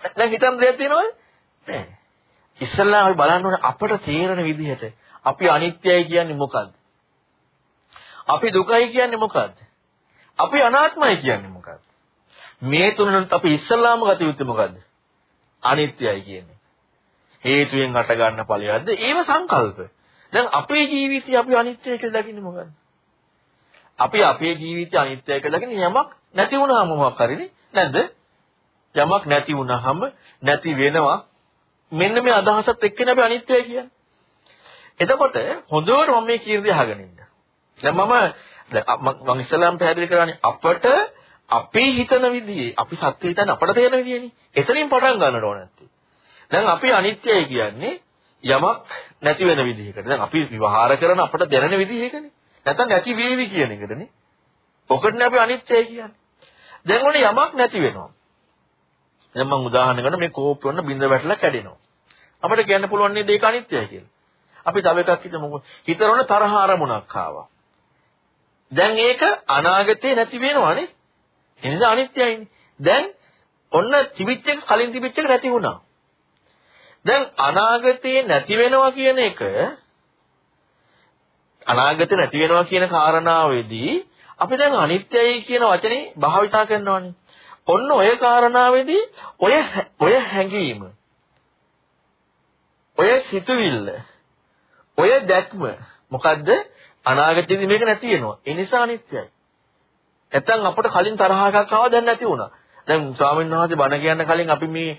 දැන් හිතන්න දෙයක් තියෙනවද? නැහැ. ඉස්සල්ලා අපි බලන්න ඕනේ අපට තේරෙන විදිහට අපි අනිත්‍යයි කියන්නේ මොකද්ද? අපි දුකයි කියන්නේ මොකද්ද? අපි අනාත්මයි කියන්නේ මොකද්ද? මේ තුනට අපි ඉස්සල්ලාම ගත යුත්තේ මොකද්ද? අනිත්‍යයි කියන්නේ. හේතුයෙන් හට ගන්න ඵලයක්ද? ඒව සංකල්ප. දැන් අපේ ජීවිතය අපි අනිත්‍යයි කියලා දකින්නේ මොකද්ද? අපි අපේ ජීවිතය අනිත්‍යයි කියලා දකින්නේ යමක් නැති වුණාම මොකක් හරිනේ නැද්ද? යමක් නැති වුණාම නැති වෙනවා. මෙන්න මේ අදහසත් එක්කනේ අපි අනිත්‍යයි කියන්නේ. එතකොට හොඳට මම මේ කීර්තිය අහගෙන ඉන්න. දැන් මම මම ඉස්සලාම් පැහැදිලි කරන්නේ අපට අපි හිතන විදිහේ අපි සත්‍ය හිතන අපට තේරෙන විදිහනේ. එතනින් පටන් ගන්නට ඕන නැත්තේ. දැන් අපි අනිත්‍යයි කියන්නේ යමක් නැති වෙන විදිහකට. දැන් අපි විවහාර කරන අපට දැනෙන විදිහකනේ. නැත්නම් නැති වේවි කියන එකදනේ. ඔකටනේ අපි අනිත්‍යයි කියන්නේ. දැන් ඔනේ යමක් නැති වෙනවා. දැන් මම උදාහරණ ගන්න මේ කෝප්ප වන්න බින්ද වැටලා කැඩෙනවා. අපිට කියන්න පුළුවන් නේද ඒක අනිත්‍යයි කියලා. අපි තව එකක් හිතමු. හිතරොන තරහ අරමුණක් ආවා. දැන් ඒක අනාගතේ නැති වෙනවනේ. ඒ නිසා අනිත්‍යයිනේ. දැන් ඔන්න තිබිච්ච එක කලින් තිබිච්ච එක නැති වුණා. දැන් අනාගතේ නැති වෙනවා කියන එක අනාගතේ නැති වෙනවා කියන කාරණාවේදී අපි දැන් අනිත්‍යයි කියන වචනේ භාවිතා කරනවානේ. ඔන්න ඔය කාරණාවේදී ඔය ඔය හැඟීම ඔය සිතුවිල්ල ඔය දැක්ම මොකද්ද අනාගතයේදී මේක නැති වෙනවා. ඒ නිසා අනිත්‍යයි. නැත්තම් අපිට කලින් තරහක් ආවා දැන් නැති වුණා. දැන් ස්වාමීන් වහන්සේ බණ කියන්න කලින් අපි මේ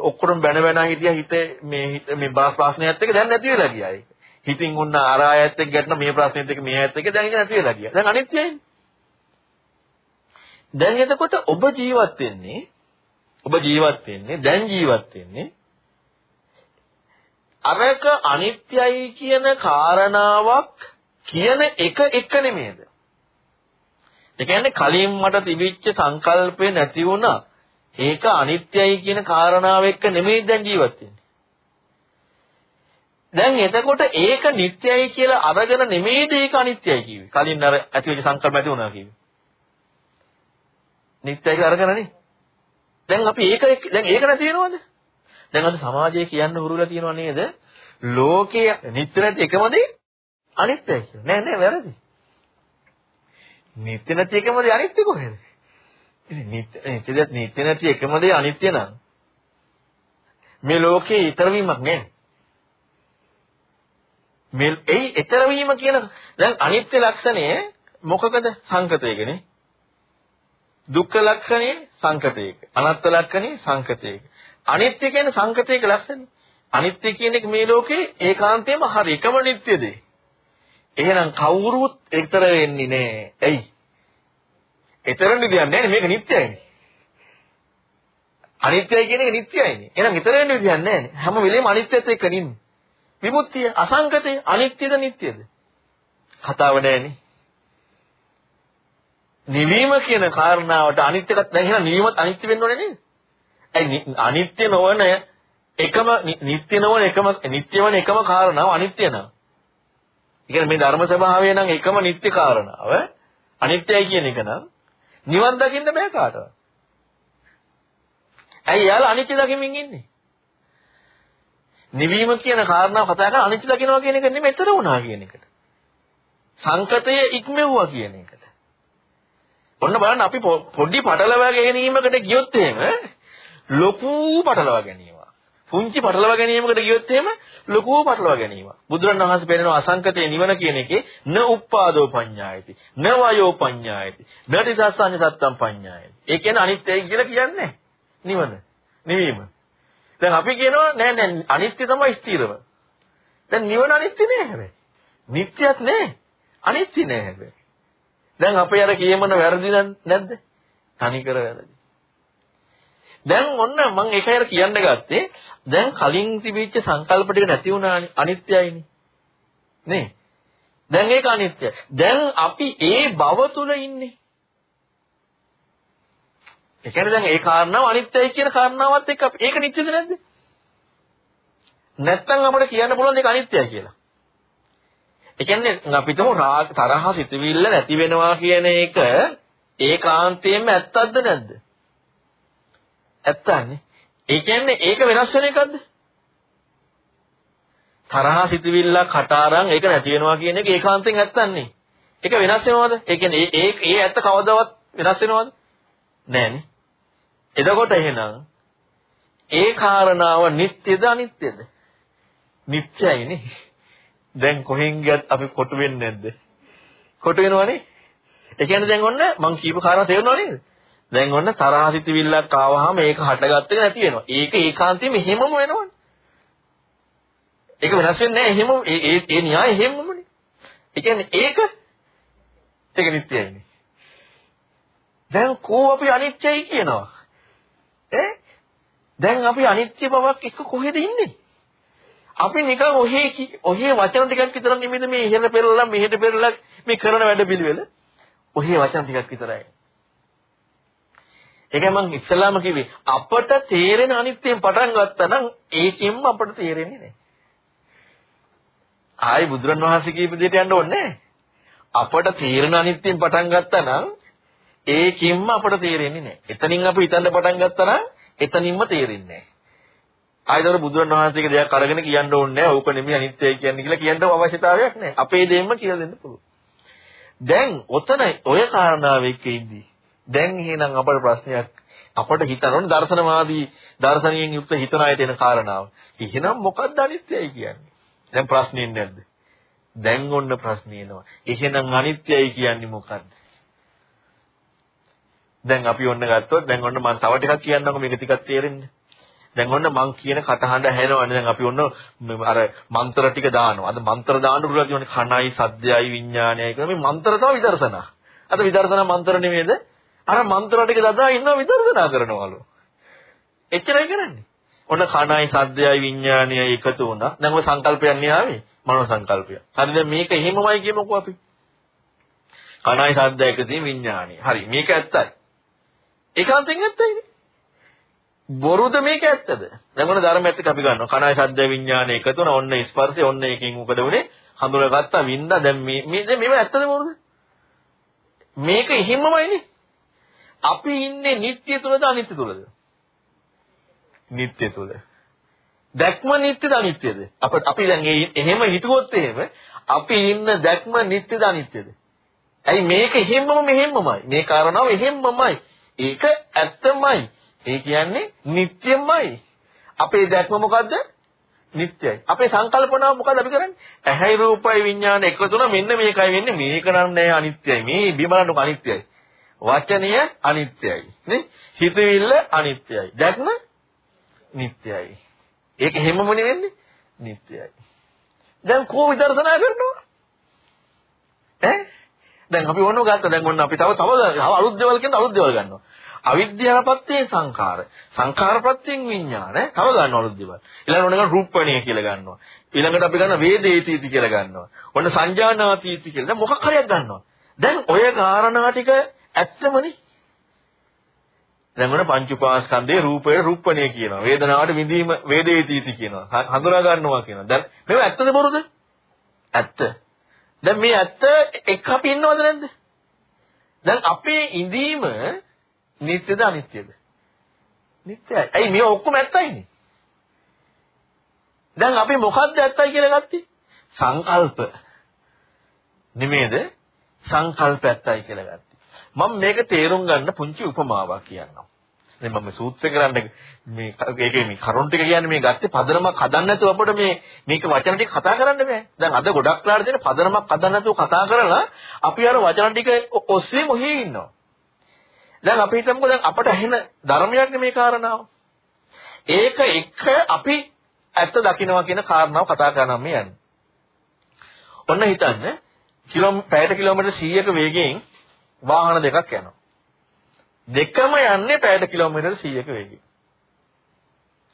ඔක්කොම බැන බැන හිටියා හිත මේ මේ බාස් ප්‍රශ්නයත් එක්ක දැන් නැති වෙලා ගියා ඒක. හිතින් උන්න අර ආයත් එක්ක ගැටන මේ ප්‍රශ්නෙත් එක්ක මේ ආයත් එක්ක දැන් ඉන්නේ නැති වෙලා ගියා. දැන් අනිත්‍යයි. දැන් එතකොට ඔබ ජීවත් වෙන්නේ ඔබ ජීවත් වෙන්නේ දැන් ජීවත් වෙන්නේ අරක අනිත්‍යයි කියන කාරණාවක් කියන එක එක නෙමෙයිද? ඒ කියන්නේ කලින් මට තිබිච්ච සංකල්පය නැති වුණා. ඒක අනිත්‍යයි කියන කාරණාව එක්ක නෙමෙයි දැන් ජීවත් වෙන්නේ. දැන් එතකොට ඒක නිට්ටයයි කියලා අරගෙන නෙමෙයිද ඒක අනිත්‍යයි කිව්වේ. කලින් අර ඇතිවෙච්ච සංකල්ප ඇති වුණා කිව්වේ. නිට්ටයයි කියලා අරගෙනනේ. දැන් අපි ඒක දැන් ඒක නැති වෙනවද? දැන් අද සමාජයේ කියන්න හුරුලා තියෙනව නේද? ලෝකයේ නිත්‍ය නැති එකම දේ අනිත්‍යයි කියලා. නෑ නෑ වැරදි. නිත්‍ය නැති එකම දේ අනිත්‍ය කොහෙද? ඉතින් නිත්‍ය නිත්‍ය නැති එකම දේ අනිත්‍ය නම් මේ ලෝකේ ඊතර වීමක් නෑ. මේ ඒ ඊතර වීම කියන දැන් අනිත්‍ය ලක්ෂණය මොකකද සංකතයකනේ. දුක්ඛ ලක්ෂණය සංකතයක. අනාත්ම ලක්ෂණය සංකතයක. අනිත්‍ය කියන්නේ සංකතයක ලක්ෂණය. අනිත්‍ය කියන එක මේ ලෝකේ ඒකාන්තයෙන්ම හරි එකම නිට්ටය දෙයි. එහෙනම් කවුරුත් ඊතර වෙන්නේ නෑ. ඇයි? ඊතර නිදියක් නෑනේ මේක නිට්ටයයිනේ. අනිත්‍යයි කියන එක නිට්ටයයිනේ. එහෙනම් ඊතර වෙන්න විදියක් නෑනේ. හැම වෙලේම අනිත්‍යත් එක්ක නින්නේ. විමුක්තිය අසංකතය අනිත්‍යද නිට්ටයද? කතාව නෑනේ. නිවීම කියන කාරණාවට අනිත්‍යකත් දැන් එහෙනම් නිවීමත් අනිත්‍ය වෙන්න ඕනේ නේද? ඇයි අනිත්‍ය නොවන එකම නිට්ටය නොවන එකම නිට්ටය වන එකම කාරණාව අනිත්‍ය නම්. ඒ කියන්නේ මේ ධර්ම ස්වභාවය නම් එකම නිට්ටය කාරණාව අනිත්‍යයි කියන එක නම් නිවන් දකින්න බෑ කාටවත්. ඇයි යාළ අනිත්‍ය දකිමින් ඉන්නේ? නිවීම කියන කාරණාව කතා කරලා අනිත්‍ය දකින්නවා කියන එක නෙමෙයි මෙතන වුණා කියන එකට. සංකතය ඉක්මෙව්වා කියන එකට. ඔන්න බලන්න අපි පොඩි පටලවා ගැනීමකට ගියොත් එහෙම ලොකු පටලවා ගැනීමක්. පුංචි පටලවා ගැනීමකට ගියොත් එහෙම ලොකු පටලවා ගැනීමක්. බුදුරණවහන්සේ පෙන්නන අසංකතේ නිවන කියන එකේ න උප්පාදෝ පඤ්ඤායති, න වයෝ පඤ්ඤායති, න තිසස්සඤ්ඤ සත්තම් පඤ්ඤායති. ඒ කියන්නේ අනිත්‍යයි කියලා කියන්නේ නිවන. නිවීම. දැන් අපි කියනවා නෑ නෑ අනිත්‍ය තමයි ස්ථිරව. දැන් නිවන අනිත්‍ය නෑ හැබැයි. නිට්ටයක් නෑ. අනිත්‍ය නෑ හැබැයි. දැන් අපේ අර කියමන වැරදි නැද්ද? තනිකර වැරදි. දැන් ඔන්න මම ඒකයි අර කියන්න ගත්තේ. දැන් කලින් තිබිච්ච සංකල්ප ටික නැති වුණානේ අනිත්‍යයිනේ. නේ? දැන් ඒක අනිත්‍යයි. දැන් අපි ඒ භව තුල ඉන්නේ. ඒ කියන්නේ දැන් ඒ කාරණාව අනිත්‍යයි කියන කාරණාවත් එක්ක ඒක නිත්‍යද නැද්ද? නැත්තම් අපිට කියන්න පුළුවන් ඒක අනිත්‍යයි කියලා. ඒ කියන්නේ අපි තුමු තරහ සිතවිල්ල නැති වෙනවා කියන එක ඒකාන්තයෙන්ම ඇත්තක්ද නැද්ද ඇත්තන්නේ. ඒ කියන්නේ ඒක වෙනස් වෙන එකක්ද? තරහා සිතවිල්ලක් හටාරම් ඒක නැති වෙනවා කියන එක ඒකාන්තයෙන් ඇත්තන්නේ. ඒක වෙනස් වෙනවද? ඒ කියන්නේ ඒ ඒ ඇත්ත කවදාවත් වෙනස් වෙනවද? නෑනේ. එතකොට එහෙනම් ඒ කාරණාව නිට්ටයද අනිත්‍යද? නිට්ටයයිනේ. දැන් කොහෙන් ගියත් අපි කොටු වෙන්නේ නැද්ද? කොටු වෙනවනේ. ඒ කියන්නේ දැන් ඔන්න මං කියපු කාරණා තේරෙනව නේද? දැන් ඔන්න තරහසිතවිල්ලක් ආවහම ඒක හටගත්ත එක නැති වෙනවා. ඒක ඒකාන්තයෙන්ම එහෙමම වෙනවනේ. ඒක වෙනස් වෙන්නේ නැහැ. එහෙම ඒ ඒ ඒ න්‍යාය එහෙමමනේ. ඒ කියන්නේ ඒක ඒක නිට්ටයයිනේ. දැන් කෝ අපි අනිත්‍යයි කියනවා. ඈ දැන් අපි අනිත්‍ය බවක් එක කොහෙද ඉන්නේ? අපි නිකන් ඔහේ ඔහේ වචන ටිකක් විතර නෙමෙයිද මේ ඉහෙල පෙරලා මෙහෙට පෙරලා මේ කරන වැඩ පිළිවෙල. ඔහේ වචන ටිකක් විතරයි. ඒකයි මම ඉස්සලාම කිව්වේ අපට තේරෙන අනිත්‍යයෙන් පටන් ගත්තා නම් ඒකෙන්ම අපට තේරෙන්නේ නැහැ. ආයි බුදුරන් වහන්සේ කියපු දෙයට යන්න ඕනේ අපට තේරෙන අනිත්‍යයෙන් පටන් ගත්තා නම් ඒකින්ම අපට තේරෙන්නේ නැහැ. එතනින් අපි හිතන්න පටන් ගත්තා නම් එතනින්ම තේරෙන්නේ නැහැ. ආයතන බුදුරන් වහන්සේගේ දෙයක් අරගෙන කියන්න ඕනේ නැහැ. ඕක නෙමෙයි අනිත්‍යයි කියන්නේ කියලා කියන්න අවශ්‍යතාවයක් නැහැ. අපේ දෙයක්ම කියලා දෙන්න පුළුවන්. දැන් ඔතන ඔය කාරණාව එක්ක ඉඳී දැන් එහෙනම් අපේ ප්‍රශ්නයක් අපට හිතන්න ඕනේ දර්ශනවාදී දර්ශනයෙන් යුක්ත හිතන අයට එන කාරණාව. එහෙනම් මොකක්ද අනිත්‍යයි කියන්නේ? දැන් ප්‍රශ්නේ නැද්ද? දැන් ඔන්න ප්‍රශ්නේ එනවා. එහෙනම් අනිත්‍යයි කියන්නේ මොකක්ද? දැන් අපි ඔන්න ගත්තොත් දැන් ඔන්න මම තව ටිකක් කියන්නම්කො මේක ටිකක් තේරෙන්න. දැන් ඔන්න මං කියන කටහඬ ඇහෙනවනේ දැන් අපි ඔන්න අර මන්ත්‍ර ටික දානවා. අද මන්ත්‍ර දාන්න පුළුවන් කියන්නේ කණයි සද්දයයි විඥානයයි කියලා මේ මන්ත්‍ර තමයි විදර්ශනා. අද විදර්ශනා මන්ත්‍ර නෙමෙයිද? අර මන්ත්‍ර ටික දදා ඉන්නවා විදර්ශනා කරනවලු. එච්චරයි කරන්නේ. ඔන්න කණයි සද්දයයි විඥානයයි එකතු වුණා. දැන් ඔය සංකල්පයක් නේ ආවේ. මනෝ සංකල්පය. හරි දැන් මේක එහෙමමයි කියමුකෝ අපි. කණයි සද්ද එකදී විඥානය. හරි මේක ඇත්තයි. ඒකාන්තයෙන් ඇත්තයිනේ. බොරුද මේක ඇත්තද? දැන් ඔන්න ධර්මයත් එක්ක අපි ගන්නවා. කණයි සද්ද විඥානය එකතු වුණා. ඔන්න ස්පර්ශය ඔන්න එකකින් මොකද වුනේ? හඳුනාගත්තා වින්දා දැන් මේ මේ දැන් මේව ඇත්තද බොරුද? මේක එහෙමමයිනේ. අපි ඉන්නේ නිට්ටය තුලද අනිත්‍ය තුලද? නිට්ටය තුල. දැක්ම නිට්ටයද අනිත්‍යද? අප අපි දැන් එහෙම හිතුවොත් එහෙම අපි ඉන්න දැක්ම නිට්ටයද අනිත්‍යද? ඇයි මේක එහෙම්මම මෙහෙම්මමයි. මේ කාරණාව එහෙම්මමයි. ඒක ඇත්තමයි. ඒ කියන්නේ නිට්ටයමයි. අපේ දැක්ම මොකද්ද? නිට්ටයයි. අපේ සංකල්පනාව මොකද අපි කරන්නේ? ඇහැයි රූපයි විඥාන එකතු වුණා මෙන්න මේකයි වෙන්නේ. මේක නෑ අනිත්‍යයි. මේ බිමලන්නක අනිත්‍යයි. වචනය අනිත්‍යයි. නේ? හිතවිල්ල අනිත්‍යයි. දැක්ම නිට්ටයයි. ඒක හැමම නෙවෙන්නේ නිට්ටයයි. දැන් කෝ විදර්ශනා කරනවා? ඈ? දැන් අපි ඕනෝ ගත්තා. දැන් ඔන්න අපි තව තව අලුත් දේවල් කියන අලුත් දේවල් ගන්නවා. අවිද්‍යාවපත්තේ සංඛාර. සංඛාරපත්තෙන් විඥාන. තව ගන්න අලුත් දේවල්. ඊළඟට ඔන්න රූපණිය කියලා ගන්නවා. ඊළඟට අපි ගන්න වේදේතිති කියලා ගන්නවා. ඔන්න සංජානාතිති කියලා. දැන් මොකක් හරියක් ගන්නවා. දැන් ඔය කාරණා ටික ඇත්තමනේ. දැන් මොන පංච උපාස්කන්ධයේ රූපය රූපණය කියනවා. වේදනාවට විඳීම වේදේතිති කියනවා. හඳුනා ගන්නවා කියනවා. දැන් මේව ඇත්තද බොරුද? ඇත්ත. දැන් මේ ඇත්ත එක් අපි ඉන්නවද නැද්ද? දැන් අපේ ඉඳීම නිට්ටයද අනිත්‍යද? නිට්ටයයි. ඇයි මේ ඔක්කොම ඇත්තයිනේ? දැන් අපි මොකද්ද ඇත්තයි කියලා ගත්තේ? සංකල්ප. නෙමේද? සංකල්ප ඇත්තයි කියලා ගත්තේ. මම මේක තේරුම් ගන්න පුංචි උපමාවක් කියන්නම්. දැන් මම සූත්‍රය කරන්න මේ ඒකේ මේ කරුණ ටික කියන්නේ මේ ගත්තේ පදනමක් හදන්න නැතුව අපිට මේ මේක වචන ටික කතා කරන්න බෑ. දැන් අද ගොඩක් ලාට දෙන පදනමක් හදන්න නැතුව කතා කරලා අපි අර වචන ටික ඔස්සේ මොහේ ඉන්නවා. දැන් අපි හිතමුකෝ දැන් අපට ඇහෙන ධර්මයක් නෙමේ කාරණාව. ඒක එක අපි ඇත්ත දකින්නවා කියන කාරණාව කතා කරනවා මේ යන්නේ. ඔන්න හිතන්න කිලෝ පැයට කිලෝමීටර් 100ක වේගයෙන් වාහන දෙකක් යනවා. දෙකම යන්නේ පැයට කිලෝමීටර් 100ක වේගයෙන්.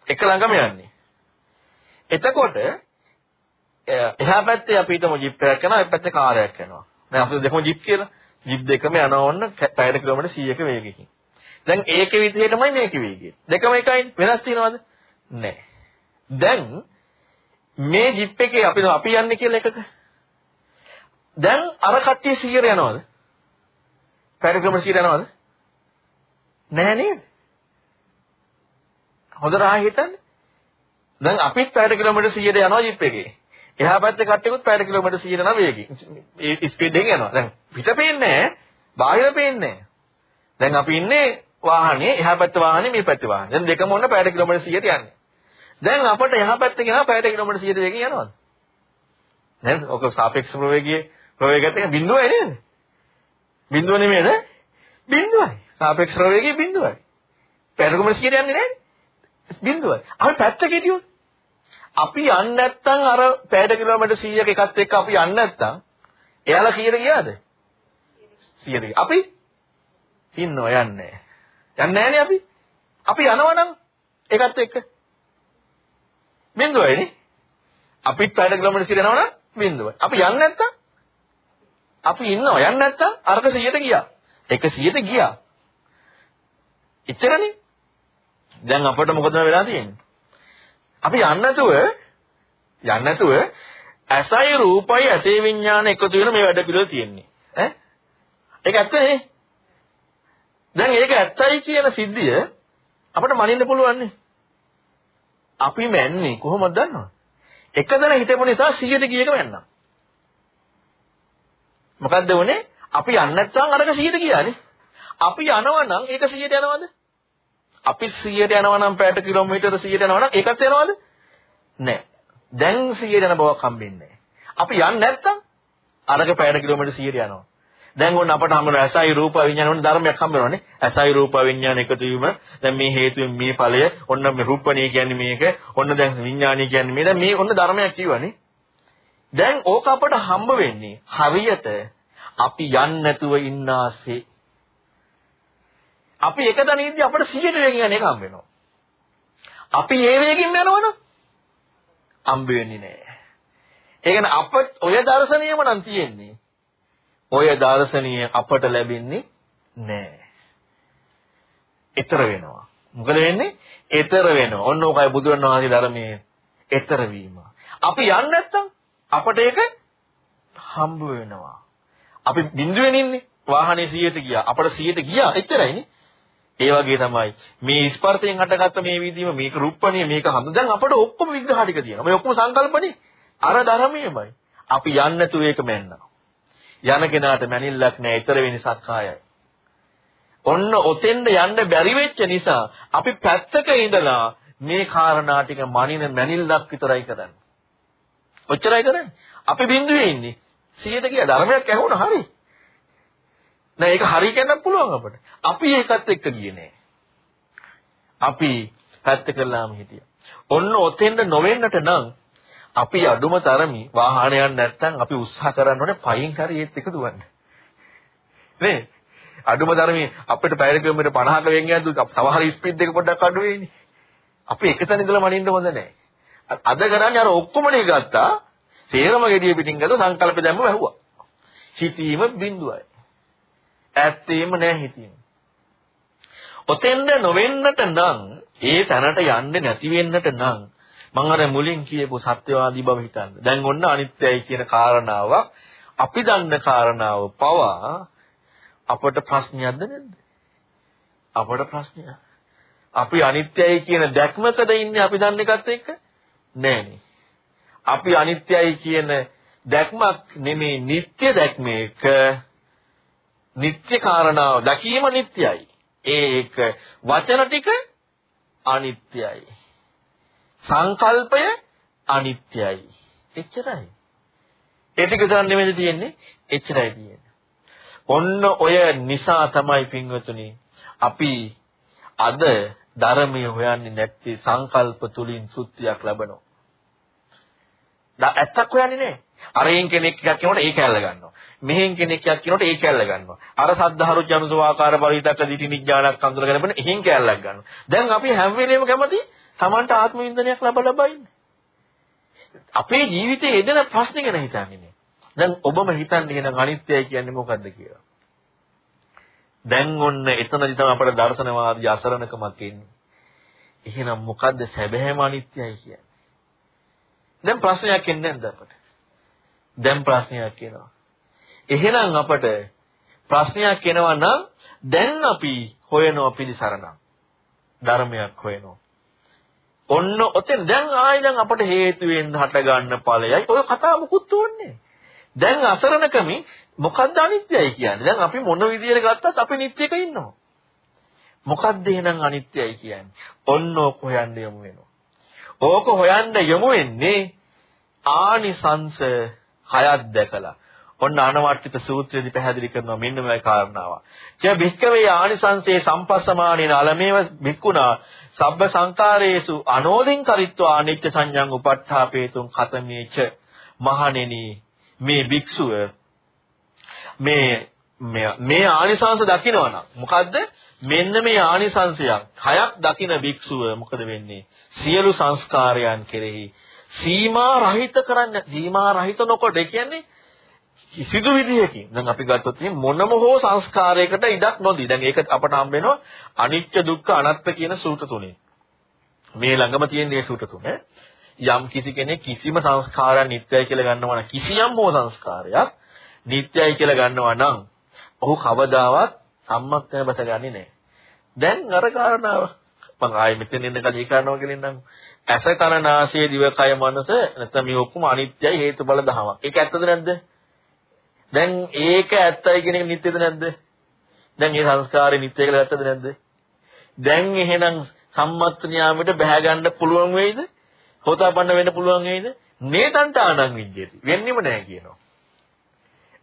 එක ළඟම යන්නේ. එතකොට එහා පැත්තේ අපි හිතමු ජිප් එකක් යනවා, ඒ පැත්තේ කාරයක් යනවා. දැන් අපි දෙකම ජිප් කියලා. ජිප් දෙකම යනවා ඕන්න පැයට කිලෝමීටර් 100ක වේගයකින්. දැන් ඒකේ විදිහටමයි මේකේ වේගය. දෙකම එකයි වෙනස් තියනවද? නැහැ. දැන් මේ ජිප් එකේ අපි අපි යන්නේ කියලා එකක. දැන් අර කට්ටිය 100 යනවද? පැයට කිලෝමීටර් 100 යනවද? නැහැ නේද? හොඳට ආයෙ හිතන්න. දැන් අපිත් පැයට කිලෝමීටර් 100ට යනවා ජිප් එකේ. එහා පැත්තේ කට්ටියකුත් පැයට කිලෝමීටර් 100ට යනවා වේගෙන්. ඒ ස්පීඩ් එකෙන් යනවා. දැන් පිට පේන්නේ නැහැ. බාහිර පේන්නේ නැහැ. දැන් අපි ඉන්නේ වාහනේ එහා පැත්තේ වාහනේ මේ පැත්තේ වාහනේ. දැන් දෙකම ඔන්න පැයට කිලෝමීටර් 100ට යන්නේ. දැන් අපට එහා පැත්තේ ගෙනා පැයට කිලෝමීටර් 100ට වේගෙන් යනවද? නේද? ඔක සාපේක්ෂ ප්‍රවේගයේ ප්‍රවේගයත් එක බිඳුවයි නේද? බිඳුව නෙමෙයිද? බිඳුවයි. සාපේක්ෂ ප්‍රවේගයේ බිඳුවයි. පැයට කිලෝමීටර් 100ට යන්නේ නැහැ. බිඳුවයි. අපි පැත්තක හිටියොත් අපි යන්නේ නැත්නම් අර පැයට කිලෝමීටර් 100ක එකත් එක්ක අපි යන්නේ නැත්නම් එයාලා කීයට ගියාද? 100ට. අපි ඉන්නව යන්නේ. යන්නේ නැහනේ අපි. අපි යනවනම් ඒකත් එක්ක. බිඳුවයිනේ. අපිත් පැයට කිලෝමීටර් 100 යනවනම් බිඳුවයි. අපි යන්නේ නැත්නම් අපි ඉන්නව යන්නේ නැත්නම් අරක 100ට ගියා. ඒක 100ට ගියා. එච්චරනේ. දැන් අපිට මොකද වෙලා තියෙන්නේ? අපි යන්නේ නැතුව යන්නේ නැතුව ඇසයි රූපයි ඇසේ විඥාන එකතු වෙන මේ වැඩ පිළිවෙල තියෙන්නේ. ඈ? ඒක ඇත්තනේ. දැන් ඒක ඇත්තයි කියන සිද්ධිය අපිට මනින්න පුළුවන් නේ. අපි මැන්නේ කොහොමද දන්නවද? එකදැන හිතපු නිසා 100ට ගියක මැන්නා. මොකද්ද වුනේ? අපි යන්නේ නැත්නම් අරක 100ට ගියානේ. අපි යනවා නම් ඒක 100ට යනවද? අපි 100ට යනවා නම් පැයට කිලෝමීටර 100ට යනවා නම් ඒකත් යනවද? නැහැ. දැන් 100ට යන බවක් හම්බෙන්නේ නැහැ. අපි යන්නේ නැත්තම් අරක පැයට කිලෝමීටර 100ට යනවා. දැන් ඕන අපට හම්බ වෙන ඇසයි රූප විඥාන වන ධර්මයක් හම්බ වෙනවානේ. ඇසයි රූප විඥාන එකතු වීම දැන් මේ හේතුවෙන් මේ ඵලය ඔන්න මේ රූපණී කියන්නේ මේක. ඔන්න දැන් විඥානී කියන්නේ මේ. දැන් මේ ඔන්න ධර්මයක් කියවනේ. දැන් ඕක අපට හම්බ වෙන්නේ හරියට අපි යන්නේ නැතුව ඉන්නාසේ අපි එක තැනදී අපිට 100ට වේගෙන් යන එක හම්බ වෙනවා. අපි ඒ වේගෙන් යනවනම් හම්බ වෙන්නේ නැහැ. ඒ කියන්නේ අප ඔය දර්ශනියම නම් තියෙන්නේ. ඔය දර්ශනීය අපට ලැබෙන්නේ නැහැ. ඊතර වෙනවා. මොකද වෙන්නේ? ඊතර වෙනවා. ඔන්න ඔකයි බුදුරණවහන්සේ ධර්මයේ ඊතර වීම. අපි යන්නේ නැත්තම් අපට ඒක හම්බ වෙනවා. අපි බිඳුවෙන් ඉන්නේ. වාහනේ 100ට ගියා. අපට 100ට ගියා. එච්චරයිනේ. ඒ වගේ තමයි මේ ස්පර්ශයෙන් හටගත්ත මේ විදිහම මේක රුප්පණිය මේක හඳ දැන් අපිට ඔක්කොම විග්‍රහ ටික තියෙනවා. මේ ඔක්කොම සංකල්පනේ අර ධර්මයේමයි. අපි යන්නේ නැතුව ඒක මැන්නා. යන කෙනාට මැනිල්ලක් නැහැ. ඊතර වෙන්නේ සක්කායයි. ඔන්න ඔතෙන්ද යන්න බැරි වෙච්ච නිසා අපි පැත්තක ඉඳලා මේ කාරණා ටික මනින මැනිල්ලක් විතරයි කරන්නේ. ඔච්චරයි කරන්නේ. අපි බින්දුවේ ඉන්නේ. 100ට කිය ධර්මයක් ඇහුණා හරි. නෑ ඒක හරි කියන්නත් පුළුවන් අපිට. අපි ඒකත් එක්ක ගියේ නෑ. අපි පැත්ත කළාම හිටියා. ඔන්න ඔතෙන්ද නොවෙන්නට නම් අපි අඩුම තරමි වාහනයක් නැත්තම් අපි උත්සාහ කරන්න ඕනේ පයින් හරි ඒත් එක දුවන්න. නේ? අඩුම තරමේ අපිට පැය කිලෝමීටර් 50ක වෙගෙන් යද්දි සමහර ස්පීඩ් එක පොඩ්ඩක් අඩු වෙයිනේ. අපි එකතැන ඉඳලා මනින්න හොඳ නැහැ. අද කරන්නේ අර ඔක්කොම නේ ගත්තා. සේරම gediya පිටින් ගත්තා සංකල්ප දැම්ම වැහුවා. හිතීම බිඳුවයි. ඇත්තේම නෑ හිතීම. ඔතෙන්ද නොවෙන්නට නම් ඒ තැනට යන්නේ නැති වෙන්නට නම් මම අර මුලින් කියපු සත්‍යවාදී බව හිතන්න. දැන් ඔන්න අනිත්‍යයි කියන කාරණාවක් අපි දන්න කාරණාව පවා අපට ප්‍රශ්නයක්ද නැද්ද? අපට ප්‍රශ්නයක්. අපි අනිත්‍යයි කියන දැක්මකද ඉන්නේ අපි දන්න එකත් එක්ක? නෑනේ. අපි අනිත්‍යයි කියන දැක්මක් නෙමේ නিত্য දැක්මේක නිත්‍ය කාරණාව දැකීම නිට්ටයයි. ඒක වචන ටික අනිත්‍යයි. සංකල්පය අනිත්‍යයි. එච්චරයි. ඒ ටික විතර නෙමෙයි තියෙන්නේ. එච්චරයි තියෙන්නේ. ඔන්න ඔය නිසා තමයි පින්වතුනි අපි අද ධර්මයේ හොයන්නේ නැත්තේ සංකල්ප තුලින් සුත්තියක් ලැබනවා. ඇත්තක් හොයන්නේ නැහැ. අරෙන් කෙනෙක් එකක් කියනකොට ඒක ඇල්ල ගන්නවා. මෙහෙන් කෙනෙක් එකක් කියනකොට ඒක ඇල්ල ගන්නවා. අර සද්ධාරුච් යනුසවාකාර පරිවිතක්ක දිටි නිඥානක් අඳුරගෙන බන එහෙන් කැල්ලක් ගන්නවා. දැන් අපි හැම වෙලේම කැමති Tamanට ආත්ම වින්දනයක් ලබා ලබා ඉන්න. අපේ ජීවිතේ එදෙන ප්‍රශ්න ගැන හිතන්නේ නේ. දැන් ඔබම හිතන්නේ එහෙනම් අනිත්‍යයි කියන්නේ මොකද්ද කියලා. දැන් ඔන්න එතනදි තමයි අපේ දර්ශනවාදී අසරණකමක් එන්නේ. එහෙනම් මොකද්ද සැබෑම අනිත්‍යයි කියන්නේ? දැන් ප්‍රශ්නයක් එන්නේ නැද්ද අපට? දැන් ප්‍රශ්නයක් එනවා. එහෙනම් අපට ප්‍රශ්නයක් එනවා නම් දැන් අපි හොයනවා පිළිසරණක්. ධර්මයක් හොයනවා. ඔන්න ඔතෙන් දැන් ආයෙ දැන් අපට හේතු වෙන්න හට ගන්න ඵලයයි. ඔය කතාව මුකුත් ඕනේ දැන් අසරණකමි මොකද්ද අනිත්‍යයි කියන්නේ? දැන් අපි මොන විදියට ගත්තත් අපි නිට්ටයක ඉන්නවා. මොකද්ද එහෙනම් අනිත්‍යයි කියන්නේ? ඔන්න ඕක හොයන්න යමු වෙනවා. ඕක හොයන්න යමු වෙන්නේ ආනිසංස හයක් දැකලා. ඔන්න අනවර්තිත සූත්‍රයේදී පැහැදිලි කරනවා මෙන්න මේ කාරණාව. ච භික්කවේ ආනිසංසේ සම්පස්සමානේන අලමේව භික්ුණා සබ්බ සංකාරේසු අනෝදින් කරිත්වා අනිච්ච සංඥං උපට්ඨාපේතුං කතමේච මහණෙනි. මේ භික්ෂුව මේ මේ ආනිසංස දකිනවනම් මොකද්ද? මෙන්න මේ ආනිසංශයක් හයක් දකින භික්ෂුව මොකද වෙන්නේ? සියලු සංස්කාරයන් කෙරෙහි සීමා රහිත කරන්න සීමා රහිත නොකොට. ඒ කියන්නේ කිසිදු විදිහකින්. දැන් අපි ගත්තොත් මේ මොනම හෝ සංස්කාරයකට ඉඩක් නොදී. දැන් ඒක අපට හම්බ වෙනවා අනිත්‍ය දුක්ඛ අනාත්ම කියන සූත්‍ර තුනේ. මේ ළඟම තියෙන මේ සූත්‍ර තුන යම් කිසි කෙනෙක් කිසිම සංස්කාරයක් නිට්ටයයි කියලා ගන්නවා නම් කිසියම් හෝ සංස්කාරයක් නිට්ටයයි කියලා ගන්නවා නම් ඔහු කවදාවත් සම්මතය බසගන්නේ නැහැ. දැන් අර කාරණාව. මම ආයෙ මෙතන ඉන්න කදී කරනවා කියලා ඉන්නම්. ඇස කන නාසය දිවකය මනස නැත්නම් මේ ඔක්කොම අනිත්‍යයි හේතුඵල ධමයක් ඒක ඇත්තද නැද්ද දැන් ඒක ඇත්තයි කියන එක නිත්‍යද නැද්ද? දැන් මේ සංස්කාරේ නිත්‍ය කියලා ගත්තද නැද්ද? දැන් එහෙනම් සම්මත් න්යාමයට බැහැ ගන්න පුළුවන් වෙයිද? හොතාපන්න වෙන්න පුළුවන් වෙයිද? නේතන්තානං විජ්ජති. වෙන්නෙම නැහැ කියනවා.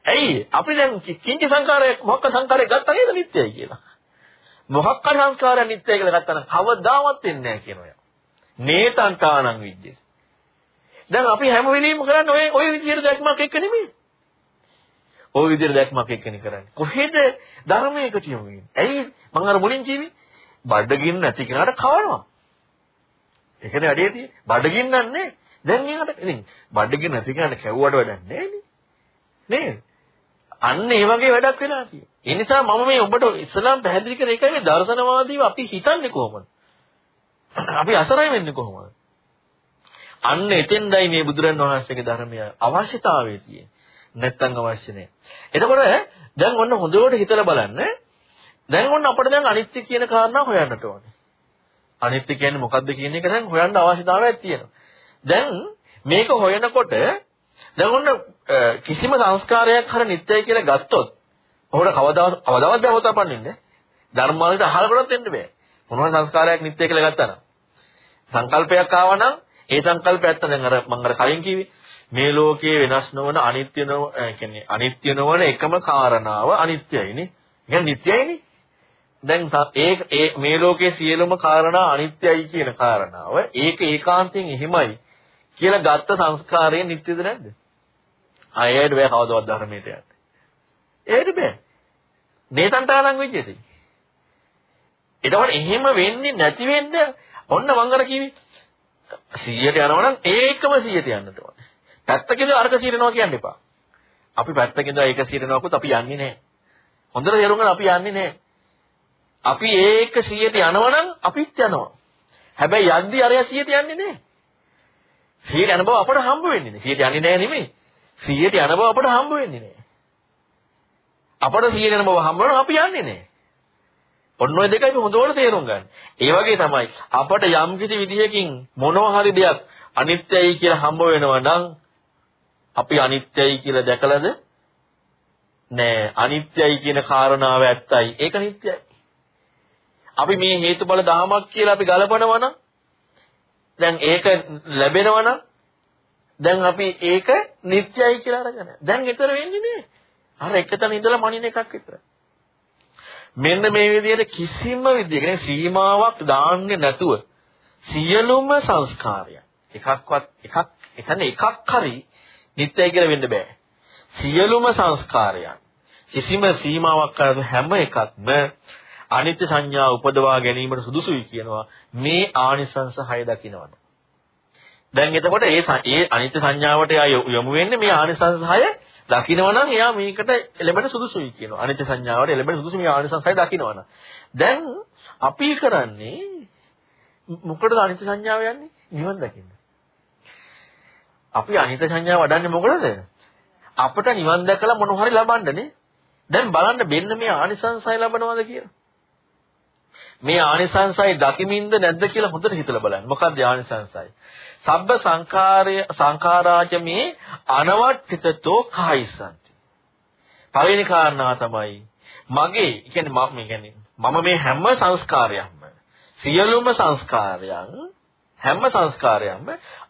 ඇයි? අපි දැන් කිංච සංකාරයක් මොකක් සංකාරයක් ගත්තා නේද නිත්‍යයි කියලා. මොකක් සංස්කාරයක් නිත්‍යයි කියලා ගත්තා නම් කවදාවත් වෙන්නේ නැහැ කියනවා. නේතන්තානං විජ්ජති. දැන් අපි හැම වෙලෙම කරන්නේ ඔය ඔය විදිහට දැක්මක් එක්ක නෙමෙයි. ওই විදිහට දැක්මක් එක්කනේ කරන්නේ. කොහෙද ධර්මයකට යොමු වෙන්නේ? ඇයි මම අර මුලින් කිව්වේ? බඩගින්න නැති කෙනාට කවනවා. ඒකනේ අඩේ තියෙන්නේ. බඩගින්නක් නැහැ. දැන් ඒකට ඉතින් බඩගින්න නැති කෙනාට කැවුවට වැඩක් නැහැ නේද? අන්න ඒ වගේ වැඩක් වෙලා තියෙනවා. ඒ නිසා මම මේ ඔබට ඉස්ලාම් පැහැදිලි කරේ ඒකයි මේ දර්ශනවාදීව අපි හිතන්නේ කොහොමද? අපි අසරයි වෙන්නේ කොහොමද? අන්න එතෙන්දයි මේ බුදුරන් වහන්සේගේ ධර්මය අවශ්‍යතාවය තියෙන්නේ. නැත්තම් අවශ්‍ය නැහැ. එතකොට දැන් ඔන්න හොඳට හිතලා බලන්න. දැන් ඔන්න අපිට දැන් අනිත්‍ය කියන කාරණා හොයන්නට ඕනේ. අනිත්‍ය කියන්නේ මොකද්ද කියන එක දැන් හොයන්න අවශ්‍යතාවයක් තියෙනවා. දැන් මේක හොයනකොට දැන් ඔන්න කිසිම සංස්කාරයක් හර නිත්‍යයි කියලා ගත්තොත් ඔහුට කවදාවත් කවදාවත් බෑ හොතපන්නේ ධර්මාවලිට අහලකටත් වෙන්න බෑ. මොනවා සංස්කාරයක් නිත්‍ය කියලා ගත්තා නම් සංකල්පයක් ආවා නම් ඒ සංකල්පයත් දැන් අර මම අර කලින් කිව්වේ මේ ලෝකයේ වෙනස් නොවන අනිත්‍ය නොව කියන්නේ අනිත්‍ය නොවන එකම කාරණාව අනිත්‍යයිනේ. කියන්නේ නිට්ටයයිනේ. දැන් ඒ ඒ මේ ලෝකයේ සියලුම කාරණා අනිත්‍යයි කියන කාරණාව ඒක ඒකාන්තයෙන් එහෙමයි කියලා ගත්ත සංස්කාරය නිට්ටයද නැද්ද? අයයට බෑ කවදාවත් ධර්මයට යන්න. ඒකට බෑ. නේතන්තාලං වෙච්චදී. එතකොට එහෙම වෙන්නේ නැති වෙන්න ඔන්න මං අර කිව්වේ 100ට යනවනම් ඒකම 100ට යන්නට ඕනේ. පැත්තකින්ද අර්ග සීරනවා කියන්න එපා. අපි පැත්තකින්ද ඒක සීරනවකුත් අපි යන්නේ නැහැ. හොඳට තේරුම් ගන්න අපි යන්නේ නැහැ. අපි ඒක 100ට යනවනම් අපිත් යනවා. හැබැයි යද්දි අරය 100ට යන්නේ නැහැ. 100ට යන බව අපට හම්බ වෙන්නේ නැහැ. 100ට යන්නේ නැහැ නෙමෙයි. 100ට යන බව අපට හම්බ වෙන්නේ නැහැ. අපට 100ට යන බව හම්බ වෙනවා අපි යන්නේ නැහැ. ඔන්න ඔය දෙකයි හොඳට තේරුම් ගන්න. ඒ වගේ තමයි අපට යම් කිසි විදිහකින් මොනවා හරි දෙයක් අනිත්‍යයි කියලා හම්බ වෙනවා නම් අපි අනිත්‍යයි කියලා දැකලාද? නෑ අනිත්‍යයි කියන කාරණාව ඇත්තයි. ඒක නිට්ටයයි. අපි මේ හේතුඵල ධමයක් කියලා අපි ගලපනවා නම් දැන් ඒක ලැබෙනවා නම් දැන් අපි ඒක නිට්ටයයි කියලා අරගෙන. දැන් ඊතර වෙන්නේ නෑ. අර එකතන ඉඳලා මනින එකක් විතරයි. මෙන්න මේ විදිහට කිසිම විදිහකින් සීමාවක් දාන්නේ නැතුව සියලුම සංස්කාරයන් එකක්වත් එකක් එතන එකක් හරි නිත්‍යයි කියලා වෙන්න බෑ. සියලුම සංස්කාරයන් කිසිම සීමාවක් කරන හැම එකක්ම අනිත්‍ය සංඥා උපදවා ගැනීමට සුදුසුයි කියනවා මේ ආනිසංස 6 දකින්නවන. දැන් එතකොට ඒ ඒ අනිත්‍ය සංඥාවට යොමු වෙන්නේ මේ ආනිසංස 6 දකින්නවනම් එයා මේකට එළඹෙන සුදුසුයි කියනවා. අනිත්‍ය සංඥාවට එළඹෙන සුදුසු මේ ආනිසංස 6 දකින්නවනම්. දැන් අපි කරන්නේ මොකටද අනිත්‍ය සංඥාව යන්නේ? නිවන් දකින්න. අපි අනිත්‍ය සංඥාව වඩන්නේ මොකටද? අපිට නිවන් දැකලා මොන හරි ලබන්නනේ. දැන් බලන්න මෙන්න මේ ආනිසංසය ලබනවාද කියලා. මේ ආනිසංසයි දකිමින්ද නැද්ද කියලා හොඳට හිතලා බලන්න. මොකක්ද ආනිසංසයි? සබ්බ සංඛාරය සංඛාරාජ මේ අනවට්ඨිතතෝ කායිසන්ති. පළවෙනි කාරණා තමයි මගේ කියන්නේ මම කියන්නේ මම මේ හැම සංස්කාරයක්ම සියලුම සංස්කාරයන් හැම සංස්කාරයක්ම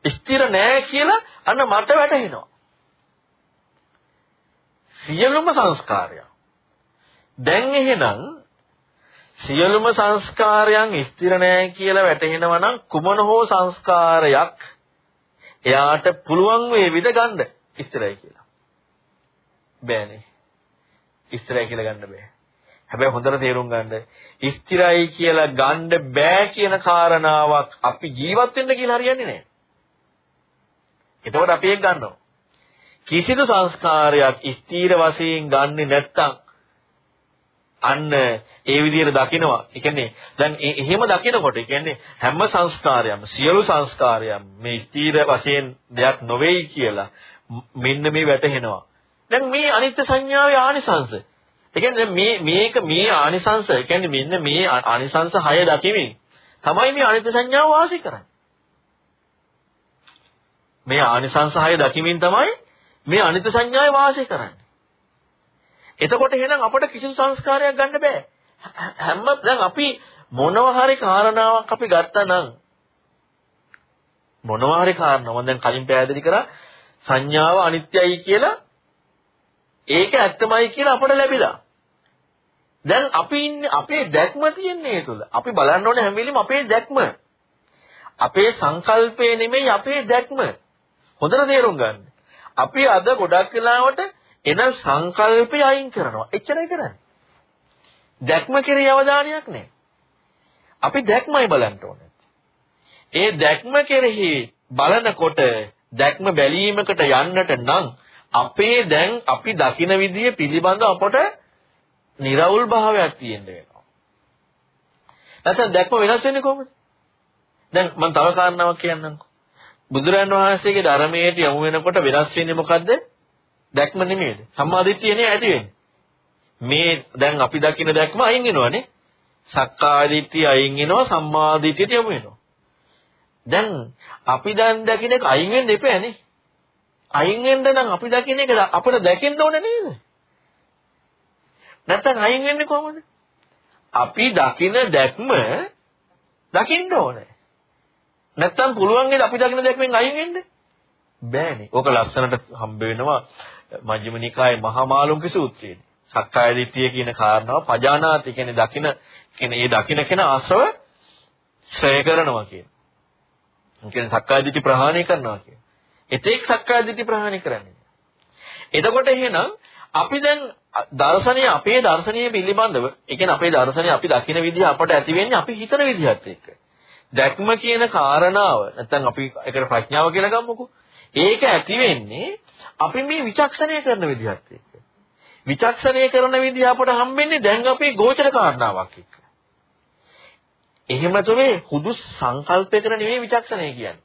ස්ථිර නෑ කියලා අන්න මට වැටහෙනවා. සියලුම සංස්කාරයන්. දැන් එහෙනම් සියලුම සංස්කාරයන් ස්ථිර නෑ කියලා වැටහෙනවා නම් කුමන හෝ සංස්කාරයක් එයාට පුළුවන් වේවිද ගන්න ස්ථිරයි කියලා. බෑනේ. ස්ථිරයි කියලා ගන්න බෑ. හැබැයි හොඳට තේරුම් ගන්න ස්ථිරයි කියලා ගන්න බෑ කියන කාරණාවක් අපි ජීවත් වෙන්න කියලා හරියන්නේ නැහැ. එතකොට අපි ඒක ගන්නවා. කිසිදු සංස්කාරයක් ස්ථීර වශයෙන් ගන්නෙ නැත්තම් අන්න ඒ විදිහට දකිනවා. ඒ කියන්නේ දැන් එහෙම දකිනකොට ඒ කියන්නේ හැම සංස්කාරයක්ම සියලු සංස්කාරයන් මේ ස්ථීර වශයෙන් දෙයක් නොවේයි කියලා මෙන්න මේ වැටහෙනවා. දැන් මේ අනිත්‍ය සංඥාවේ ආනිසංශ. ඒ කියන්නේ මේ මේක මේ ආනිසංශ, ඒ කියන්නේ මෙන්න මේ ආනිසංශ 6 දකිමින් තමයි මේ අනිත්‍ය සංඥාව වාසය කරන්නේ. මේ ආනිසංශ 6 දකිමින් තමයි මේ අනිත්‍ය සංඥාවේ වාසය කරන්නේ. එතකොට එහෙනම් අපට කිසිදු සංස්කාරයක් ගන්න බෑ. හැම දැන් අපි මොනවා හරි කාරණාවක් අපි ගත්තා නම් මොනවා හරි කාරණාවක් දැන් කලින් පැහැදිලි කරා සංඥාව අනිත්‍යයි කියලා ඒක ඇත්තමයි කියලා අපට ලැබිලා. දැන් අපි ඉන්නේ අපේ දැක්ම තියන්නේ ඒ තුල. අපි බලන්න ඕනේ හැම වෙලෙම අපේ දැක්ම. අපේ සංකල්පය නෙමෙයි අපේ දැක්ම. හොඳට තේරුම් ගන්න. අපි අද ගොඩක් වෙලාවට එන සංකල්පය අයින් කරනවා. එච්චරයි කරන්නේ. දැක්ම කෙරෙහි අවධානයක් නැහැ. අපි දැක්මයි බලන්න ඕනේ. ඒ දැක්ම කෙරෙහි බලනකොට දැක්ම බැලීමකට යන්නට නම් අපේ දැන් අපි දකින විදිය පිළිබඳ අපට निराවුල් භාවයක් තියෙන්න වෙනවා. නැත්නම් දැක්ම වෙනස් වෙන්නේ කොහොමද? දැන් මම තව කාරණාවක් කියන්නම්කෝ. බුදුරන් වහන්සේගේ ධර්මයට යොමු වෙනකොට වෙනස් වෙන්නේ මොකද්ද? දැක්ම නෙමෙයිද? සම්මාදිට්ඨියනේ ඇති වෙන්නේ. මේ දැන් අපි දකින දැක්ම අයින් වෙනවනේ. සක්කාය දිට්ඨිය අයින් වෙනවා සම්මාදිට්ඨියට යොමු වෙනවා. දැන් අපි දැන් දකින එක අයින් වෙන්න එපානේ. අයින් වෙන්න නම් අපි දකින එක අපිට දැකෙන්න ඕනේ නේද? නැත්නම් අයින් වෙන්නේ කොහොමද? අපි දකින දැක්ම දකින්න ඕනේ. නැත්තම් පුළුවන් නේද අපි දකින දැක්මෙන් අයින් වෙන්න? බෑනේ. ඕක ලස්සනට හම්බ වෙනවා මජ්ක්‍ධිම නිකායේ මහා මාළුන්ගේ සූත්‍රයේදී. සක්කාය දිට්ඨිය කියන කාරණාව පජානාති කියන්නේ දකින කියන්නේ ඒ දකින කෙනා ආශ්‍රව ශ්‍රය කරනවා කියන. කියන්නේ සක්කාය දිට්ඨි ප්‍රහාණය කරනවා කියන. එතෙක් සක්කාය දිට්ඨි ප්‍රහාණය කරන්නේ. එතකොට එහෙනම් අපි දැන් දර්ශනීය අපේ දර්ශනීය පිළිබඳව, ඒ කියන්නේ අපේ දර්ශනීය අපි දකින විදිහ අපට ඇති වෙන්නේ අපි හිතන විදිහත් එක්ක. දැක්ම කියන කාරණාව නැත්නම් අපි ඒකට ප්‍රඥාව කියලා ගමුකෝ. ඒක ඇති වෙන්නේ අපි මේ විචක්ෂණය කරන විදිහත් එක්ක. විචක්ෂණය කරන විදිහ අපට හම්බෙන්නේ දැන් අපේ ගෝචර කාරණාවක් එක්ක. එහෙම තමයි හුදු සංකල්පයකට නෙමෙයි විචක්ෂණය කියන්නේ.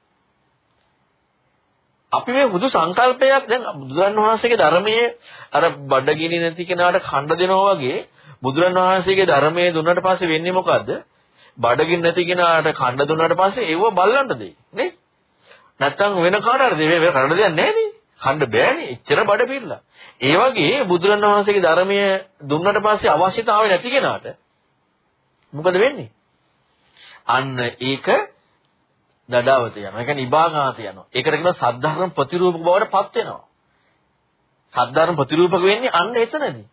අපි මේ හුදු සංකල්පයක් දැන් බුදුරන් වහන්සේගේ ධර්මයේ අර බඩගිනි නැති කෙනාට khණ්ඩ දෙනවා වගේ බුදුරන් වහන්සේගේ ධර්මයේ දුන්නට පස්සේ වෙන්නේ මොකද්ද? බඩගින්න නැති කෙනාට කන්න දුන්නාට පස්සේ ඒව බල්ලන්ට දෙයි නේ නැත්තම් වෙන කාට හරි දෙයි වෙන කන්න දෙයක් නැහැ නේ කන්න බෑනේ එච්චර බඩ පිරලා ඒ වගේ බුදුරණවහන්සේගේ ධර්මය දුන්නට පස්සේ අවශ්‍යතාවය නැති කෙනාට මොකද වෙන්නේ අන්න ඒක දඩාවත යනවා ඒ කියන්නේ ඉබාගාත යනවා ඒකට කියනවා සද්ධර්ම ප්‍රතිරූපක බවට පත් වෙනවා සද්ධර්ම ප්‍රතිරූපක වෙන්නේ අන්න එතනදී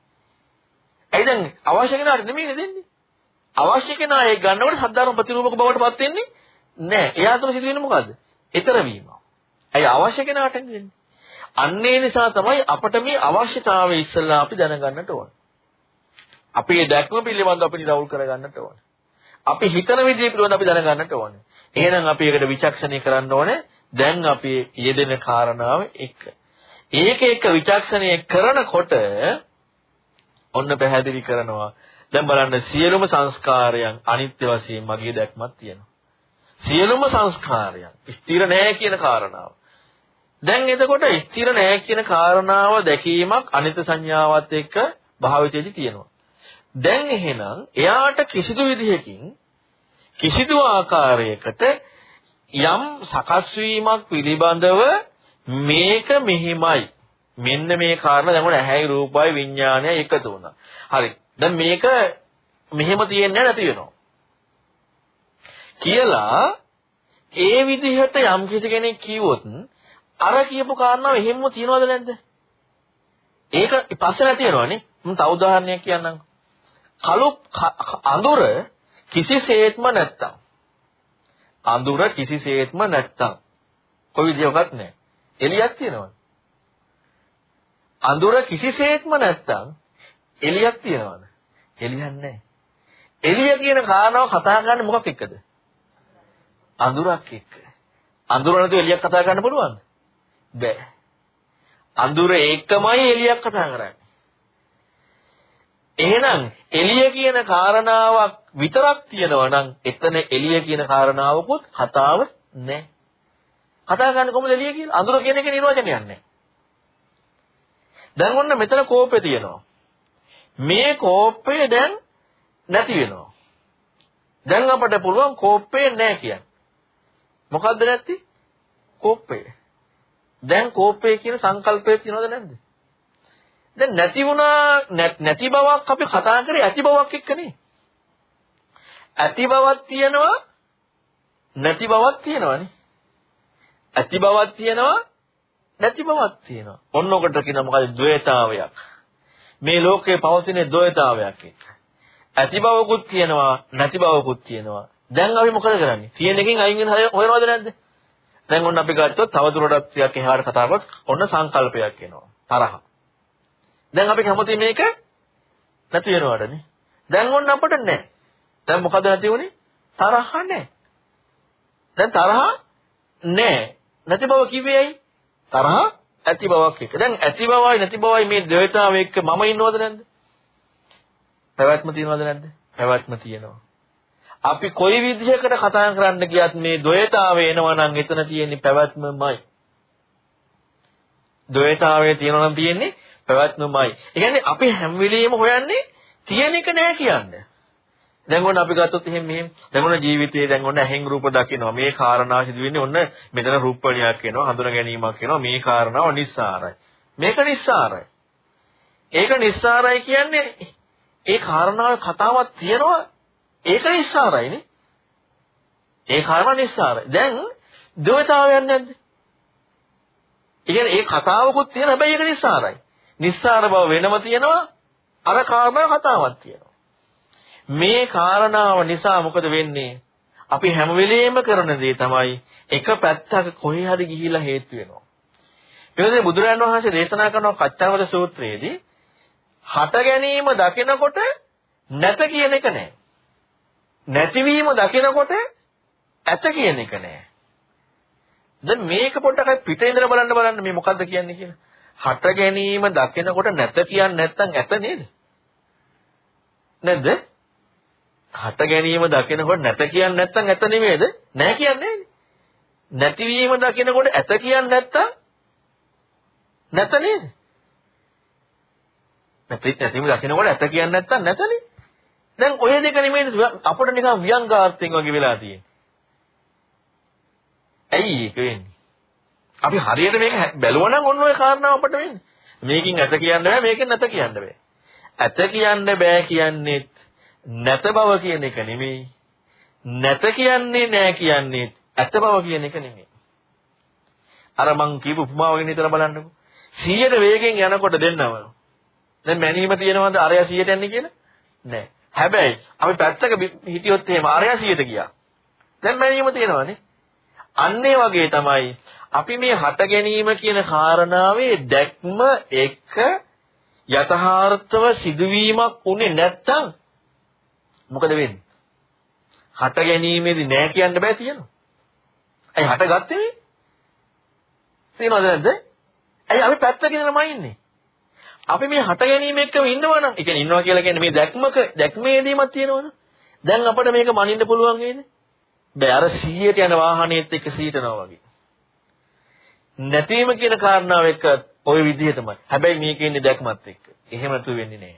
ඇයි දැන් අවශ්‍ය කෙනාට නෙමෙයි දෙන්නේ අවශ්‍ය කෙනා ඒක ගන්නකොට සද්ධාර්ම ප්‍රතිරූපක බවට පත් වෙන්නේ නැහැ. එයා තුළ සිදුවෙන්නේ මොකද්ද? ඊතර වීම. ඇයි අවශ්‍ය කෙනාට වෙන්නේ? අන්නේ නිසා තමයි අපට මේ අවශ්‍යතාවය ඉස්සෙල්ලා අපි දැනගන්නට ඕන. අපේ දැක්ම පිළිබඳව අපි නිරවුල් කරගන්නට ඕන. අපි හිතන විදිහ පිළිබඳව අපි දැනගන්නට ඕනේ. එහෙනම් අපි ඒකට විචක්ෂණය කරන්න ඕනේ. දැන් අපි යෙදෙන කාරණාව එක. ඒක එක විචක්ෂණය කරනකොට ඔන්න පැහැදිලි කරනවා දැන් බලන්න සියලුම සංස්කාරයන් අනිත්‍ය වශයෙන් මගේ දැක්මක් තියෙනවා. සියලුම සංස්කාරයන් ස්ථිර නැහැ කියන කාරණාව. දැන් එතකොට ස්ථිර නැහැ කියන කාරණාව දැකීමක් අනිත්‍ය සංඥාවත් එක්ක භාවිතයේදී තියෙනවා. දැන් එහෙනම් එයාට කිසිදු විදිහකින් කිසිදු ආකාරයකට යම් සකස් වීමක් පිළිබඳව මේක මෙහිමයි මෙන්න මේ කාරණා දැන් උන ඇහැයි රූපයි විඥානය එකතු වුණා. හරි. දැන් මේක මෙහෙම තියෙන්නේ නැති වෙනවා. කියලා ඒ විදිහට යම් කිසි කෙනෙක් කිව්වොත් අර කියපු කාරණාව එහෙම්ම තියනවද නැද්ද? ඒක පස්සේ නැති වෙනවනේ. මම තව උදාහරණයක් කියන්නම්. කළු අඳුර කිසිසේත්ම නැත්තම් අඳුර කිසිසේත්ම නැත්තම් කොයි විදියකවත් නැහැ. එළියක් තියෙනවද? අඳුර කිසිසේත්ම නැත්තම් එළියක් තියෙනවද? එළියක් නැහැ. එළිය කියන කාරණාව කතා කරන්නේ මොකක් එක්කද? අඳුරක් එක්ක. අඳුර නැතුව එළියක් කතා කරන්න පුළුවන්ද? බෑ. අඳුර ඒකමයි එළියක් කතා කරන්නේ. එහෙනම් එළිය කියන කාරණාවක් විතරක් තියෙනවා නම් එතන එළිය කියන කාරණාවකුත් කතාව නැහැ. කතා කරන්නේ කොහොමද එළිය කියලා? අඳුර කියන එක නිර්වචනයක් නැහැ. දැන් ඔන්න මෙතන කෝපේ තියෙනවා. මේ කෝපය දැන් නැති වෙනවා. දැන් අපට පුළුවන් කෝපේ නැහැ කියන්න. මොකද්ද නැති? කෝපය. දැන් කෝපය කියන සංකල්පය තියෙනවද නැද්ද? දැන් නැති වුණා නැති බවක් අපි කතා කරේ ඇති බවක් එක්කනේ. ඇති බවක් තියෙනවා නැති බවක් තියෙනවනේ. ඇති බවක් තියෙනවා නැති බවක් තියෙනවා. ඔන්න ඔකට කියන මොකද ද්වේතාවයක්. මේ ලෝකයේ පවතින ද්වේතාවයක් එක්ක. ඇති බවකුත් තියෙනවා නැති බවකුත් තියෙනවා. දැන් අපි මොකද කරන්නේ? තියෙන එකෙන් අයින් වෙන හොයනවද නැද්ද? දැන් ඔන්න අපි ගත්තොත් තවදුරටත් ටිකක් එහාට කතා කරොත් ඔන්න සංකල්පයක් එනවා. තරහ. දැන් අපි කැමති මේක නැති වෙනවඩනේ. දැන් ඔන්න අපිට නැහැ. දැන් මොකද නැති වුනේ? තරහ නැහැ. දැන් තරහ නැහැ. නැති බව කිව්වේ ඇයි? තරහ ඇති බවක් එක්ක. දැන් ඇති බවයි නැති බවයි මේ ද්වේතාව එක්ක මම ඉන්නවද නැද්ද? පැවැත්ම තියෙනවද නැද්ද? පැවැත්ම තියෙනවා. අපි කොයි විදිහකට කතා කරන්න ගියත් මේ ද්වේතාවය එනවා නම් එතන තියෙන්නේ පැවැත්මමයි. ද්වේතාවය තියෙනවා නම් තියෙන්නේ පැවැත්මමයි. ඒ කියන්නේ අපි හැම වෙලෙම හොයන්නේ තියෙන එක නෑ කියන්නේ. දැන් ඔන්න අපි ගත්තොත් එහෙම මෙහෙම දැන් ඔන්න ජීවිතයේ දැන් ඔන්න ඇහෙන් රූප දකිනවා මේ කාරණා සිදු වෙන්නේ ඔන්න මෙතන රූපණියක් එනවා හඳුන ගැනීමක් එනවා මේ කාරණාව නිස්සාරයි මේක නිස්සාරයි ඒක නිස්සාරයි කියන්නේ ඒ කාරණාවේ කතාවක් තියෙනවා ඒක නිස්සාරයිනේ. ඒ කර්ම නිස්සාරයි. දැන් ද්වේතාවයක් නැද්ද? ඒ කියන්නේ ඒ කතාවකුත් තියෙන හැබැයි ඒක නිස්සාරයි. නිස්සාර බව වෙනම තියෙනවා අර කාරණා කතාවක් තියෙනවා. මේ කාරණාව නිසා මොකද වෙන්නේ? අපි හැම වෙලෙම කරන දේ තමයි එක පැත්තක කොහේ හරි ගිහිලා හේතු වෙනවා. ඊළඟට බුදුරජාණන් වහන්සේ දේශනා කරන කච්චාවද සූත්‍රයේදී හට ගැනීම දකිනකොට නැත කියන එක නෑ. නැතිවීම දකිනකොට ඇත කියන එක නෑ. දැන් මේක පොඩ්ඩක් පිටේ ඉඳලා බලන්න බලන්න මේ මොකද්ද කියන්නේ කියලා. හට ගැනීම දකිනකොට නැත කියන්නේ නැත්තම් ඇත නේද? නැද්ද? හට ගැනීම දකිනකොට නැත කියන්නේ නැත්තම් ඇත නෙමෙයිද? නෑ කියන්නේ නැතිවීම දකිනකොට ඇත කියන්නේ නැත්තම් නැත නේද? නැති නැතිවීම දකිනකොට ඇත කියන්නේ නැත්තම් නැතනේ. දැන් ඔය දෙක නෙමෙයි අපිට නිකන් ව්‍යංගාර්ථයෙන් වගේ වෙලා තියෙන්නේ. ඇයි ඒක වෙන්නේ? අපි හරියට මේක බැලුවනම් ඔන්න ඔය කාරණාව අපිට වෙන්නේ. මේකෙන් ඇත කියන්න බෑ මේකෙන් නැත කියන්න බෑ. ඇත කියන්න බෑ කියන්නේ නැත බව කියන එක නෙමෙයි. නැත කියන්නේ නෑ කියන්නේ ඇත බව කියන එක නෙමෙයි. අර මං කියපු උපමාවකින් හිතලා බලන්නකෝ. 100ට වේගෙන් යනකොට දෙන්නම. දැන් මැනීම තියෙනවද අරයා 100ට යන්නේ කියලා? නෑ. හැබැයි අපි පැත්තක හිටියොත් එහෙම ආරය 100ට ගියා. දැන් මැනීම තියෙනවානේ. අන්න වගේ තමයි අපි මේ හට ගැනීම කියන කාරණාවේ දැක්ම එක යථාර්ථව සිදුවීමක් උනේ නැත්තම් මොකද වෙන්නේ? හට ගැනීමේදී නෑ කියන්න බෑ තියෙනවා. ඇයි හටගත්තේ මේ? තියෙනවද නැද්ද? ඇයි අපි පැත්තකින් ළමයි ඉන්නේ? අපි මේ හට ගැනීම එක්කම ඉන්නවා නම්, ඒ කියන්නේ ඉන්නවා කියලා කියන්නේ මේ දැක්මක දැක්මේදීමක් තියෙනවනේ. දැන් අපිට මේක මනින්න පුළුවන් වේද? බෑ අර 100ට යන වාහනේත් එක්ක සීටනවා වගේ. නැතිවීම කියන කාරණාව එක්ක ওই විදිහටමයි. හැබැයි මේකේ ඉන්නේ දැක්මත් එක්ක. එහෙම නැතු වෙන්නේ නෑ.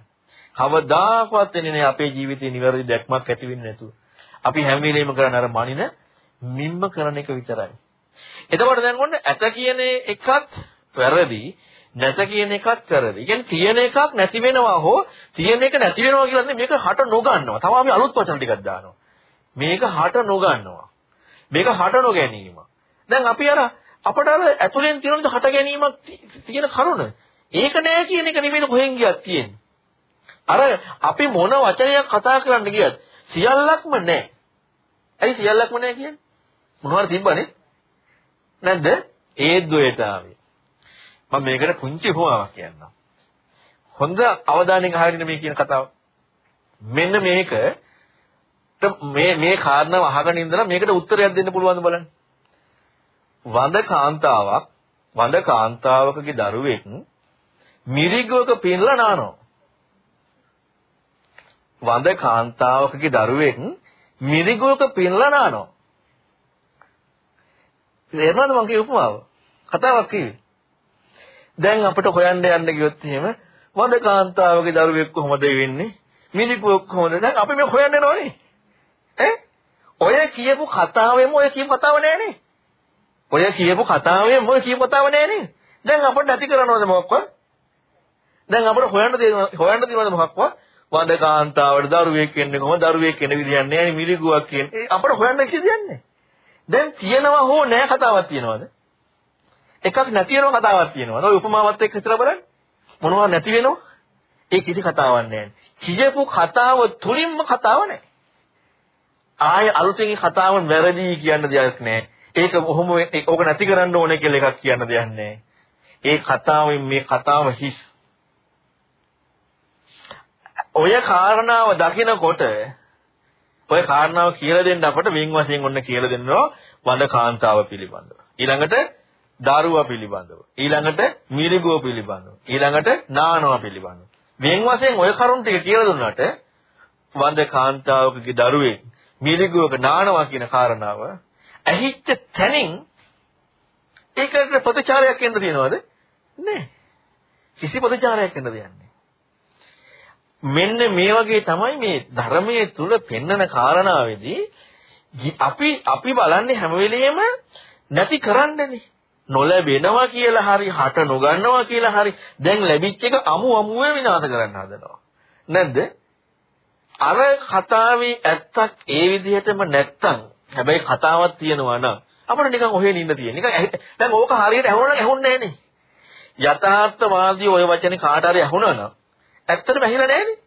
කවදාකවත් වෙන්නේ නැහැ අපේ ජීවිතේ නිවැරදි දැක්මක් ඇති වෙන්නේ නැතුව. අපි හැම වෙලෙම කරන්නේ අර මනින මිම්ම කරන එක විතරයි. එතකොට දැන් ඔන්න ඇත කියන එකත් වැරදි නැත කියන එකත් වැරදි. කියන්නේ තියෙන එකක් නැති වෙනවා හෝ තියෙන එක නැති වෙනවා කියලා මේක හට නොගන්නවා. තව අපි අලුත් වචන ටිකක් දානවා. මේක හට නොගන්නවා. මේක හට නොගැනීම. දැන් අපි අර අපට අර ඇතුලෙන් තියෙන හට ගැනීමක් තියෙන කරුණ. ඒක නෑ කියන එක නෙමෙයි කොහෙන් ගියත් තියෙන්නේ. අර අපි මොන වචනයක් කතා කරන්න ගියත් සියල්ලක්ම නෑ. ඇයි සියල්ලක්ම නෑ කියන්නේ? මොනවාර තිබ්බනේ? නැද්ද? ඒ ද්වේතාවය. මම මේකට පුංචි උපමාවක් කියන්නම්. හොඳ අවධානයෙන් අහගෙන මේ කියන කතාව. මෙන්න මේක මේ මේ කාරණාව අහගෙන ඉඳලා මේකට උත්තරයක් දෙන්න පුළුවන්ද බලන්න. වඳ කාන්තාවක් වඳ කාන්තාවකගේ දරුවෙක් මිරිගුවක පිනලා නානවා. වඳ කාන්තාවකගේ දරුවෙක් මිරිගුවක පිනලා නානවා. තේරෙනවද මං කිය උපමාව? කතාවක් කිව්වේ. දැන් අපිට හොයන්න යන්න ගියොත් එහෙම වඳ කාන්තාවගේ දරුවෙක් කොහොමද වෙන්නේ? මිනිකුවෙක් කොහොමද? දැන් අපි මේ හොයන්න යනවනේ. ඈ? ඔය කියපු කතාවෙම ඔය කියපු කතාව නෑනේ. ඔය කියපු කතාවෙම ඔය කියපු කතාව නෑනේ. දැන් අපිට නැති කරනවද මොකක්වත්? දැන් අපිට හොයන්න දෙනව හොයන්න දෙනවද මොකක්වත්? වඳ කාන්තාවට දරුවෙක් වෙන්නේ කොහොමද? දරුවෙක් වෙන විදියක් නෑනේ මිනිකුවක් කියන්නේ. අපිට හොයන්න කිසිදයක් නෑ. දැන් තියෙනවා හෝ නෑ කතාවක් තියෙනවද? එකක් නැති වෙනව කතාවක් තියෙනවා. ඔය උපමාවත් එක්ක හිතලා බලන්න. මොනවා නැති වෙනව? ඒ කිසි කතාවක් නැහැ. කියපු කතාව තුලින්ම කතාව නැහැ. ආය අලුතෙන් කතාව වැරදි කියන්න දෙයක් නැහැ. ඒක ඔහොම ඕක නැති කරන්න ඕනේ කියලා එකක් කියන්න දෙයක් නැහැ. ඒ කතාවෙන් මේ කතාව හිස්. ඔය කාරණාව දකිනකොට ඔය කාරණාව කියලා දෙන්න අපට වින් වශයෙන් ඔන්න කියලා දෙන්නවා වඳ කාන්තාව පිළිබඳව. ඊළඟට දරුවා පිළිබඳව. ඊළඟට මිරිගුව පිළිබඳව. ඊළඟට නානවා පිළිබඳව. වෙන් වශයෙන් ඔය කරුණ ටික කියලා දුන්නාට වඳ කාන්තාවකගේ දරුවෙක් මිරිගුවක නානවා කියන කාරණාව ඇහිච්ච තැනින් ඒකට ප්‍රතිචාරයක් එන්න තියනවද? නැහැ කිසි ප්‍රතිචාරයක් එන්න දෙයක් මෙන්න මේ වගේ තමයි මේ ධර්මයේ තුල පෙන්නන කාරණාවේදී අපි අපි බලන්නේ හැම වෙලෙම නැති කරන්නනේ. නොලැබෙනවා කියලා හරි හට නොගන්නවා කියලා හරි දැන් ලැබිච්ච එක අමු අමුවේ විනාශ කරන්න හදනවා. නැද්ද? අර කතාවේ ඇත්තක් ඒ විදිහටම නැත්තම් හැබැයි කතාවක් තියෙනවා නම් අපිට නිකන් ඔහෙ නින්න තියෙන. නිකන් දැන් ඕක හරියට ඇහුණා නම් ඇහුන්නේ නැහනේ. යථාර්ථවාදී ওই වචනේ කාට හරි ඇහුණා නම් ඇත්තටම ඇහිලා නැහනේ.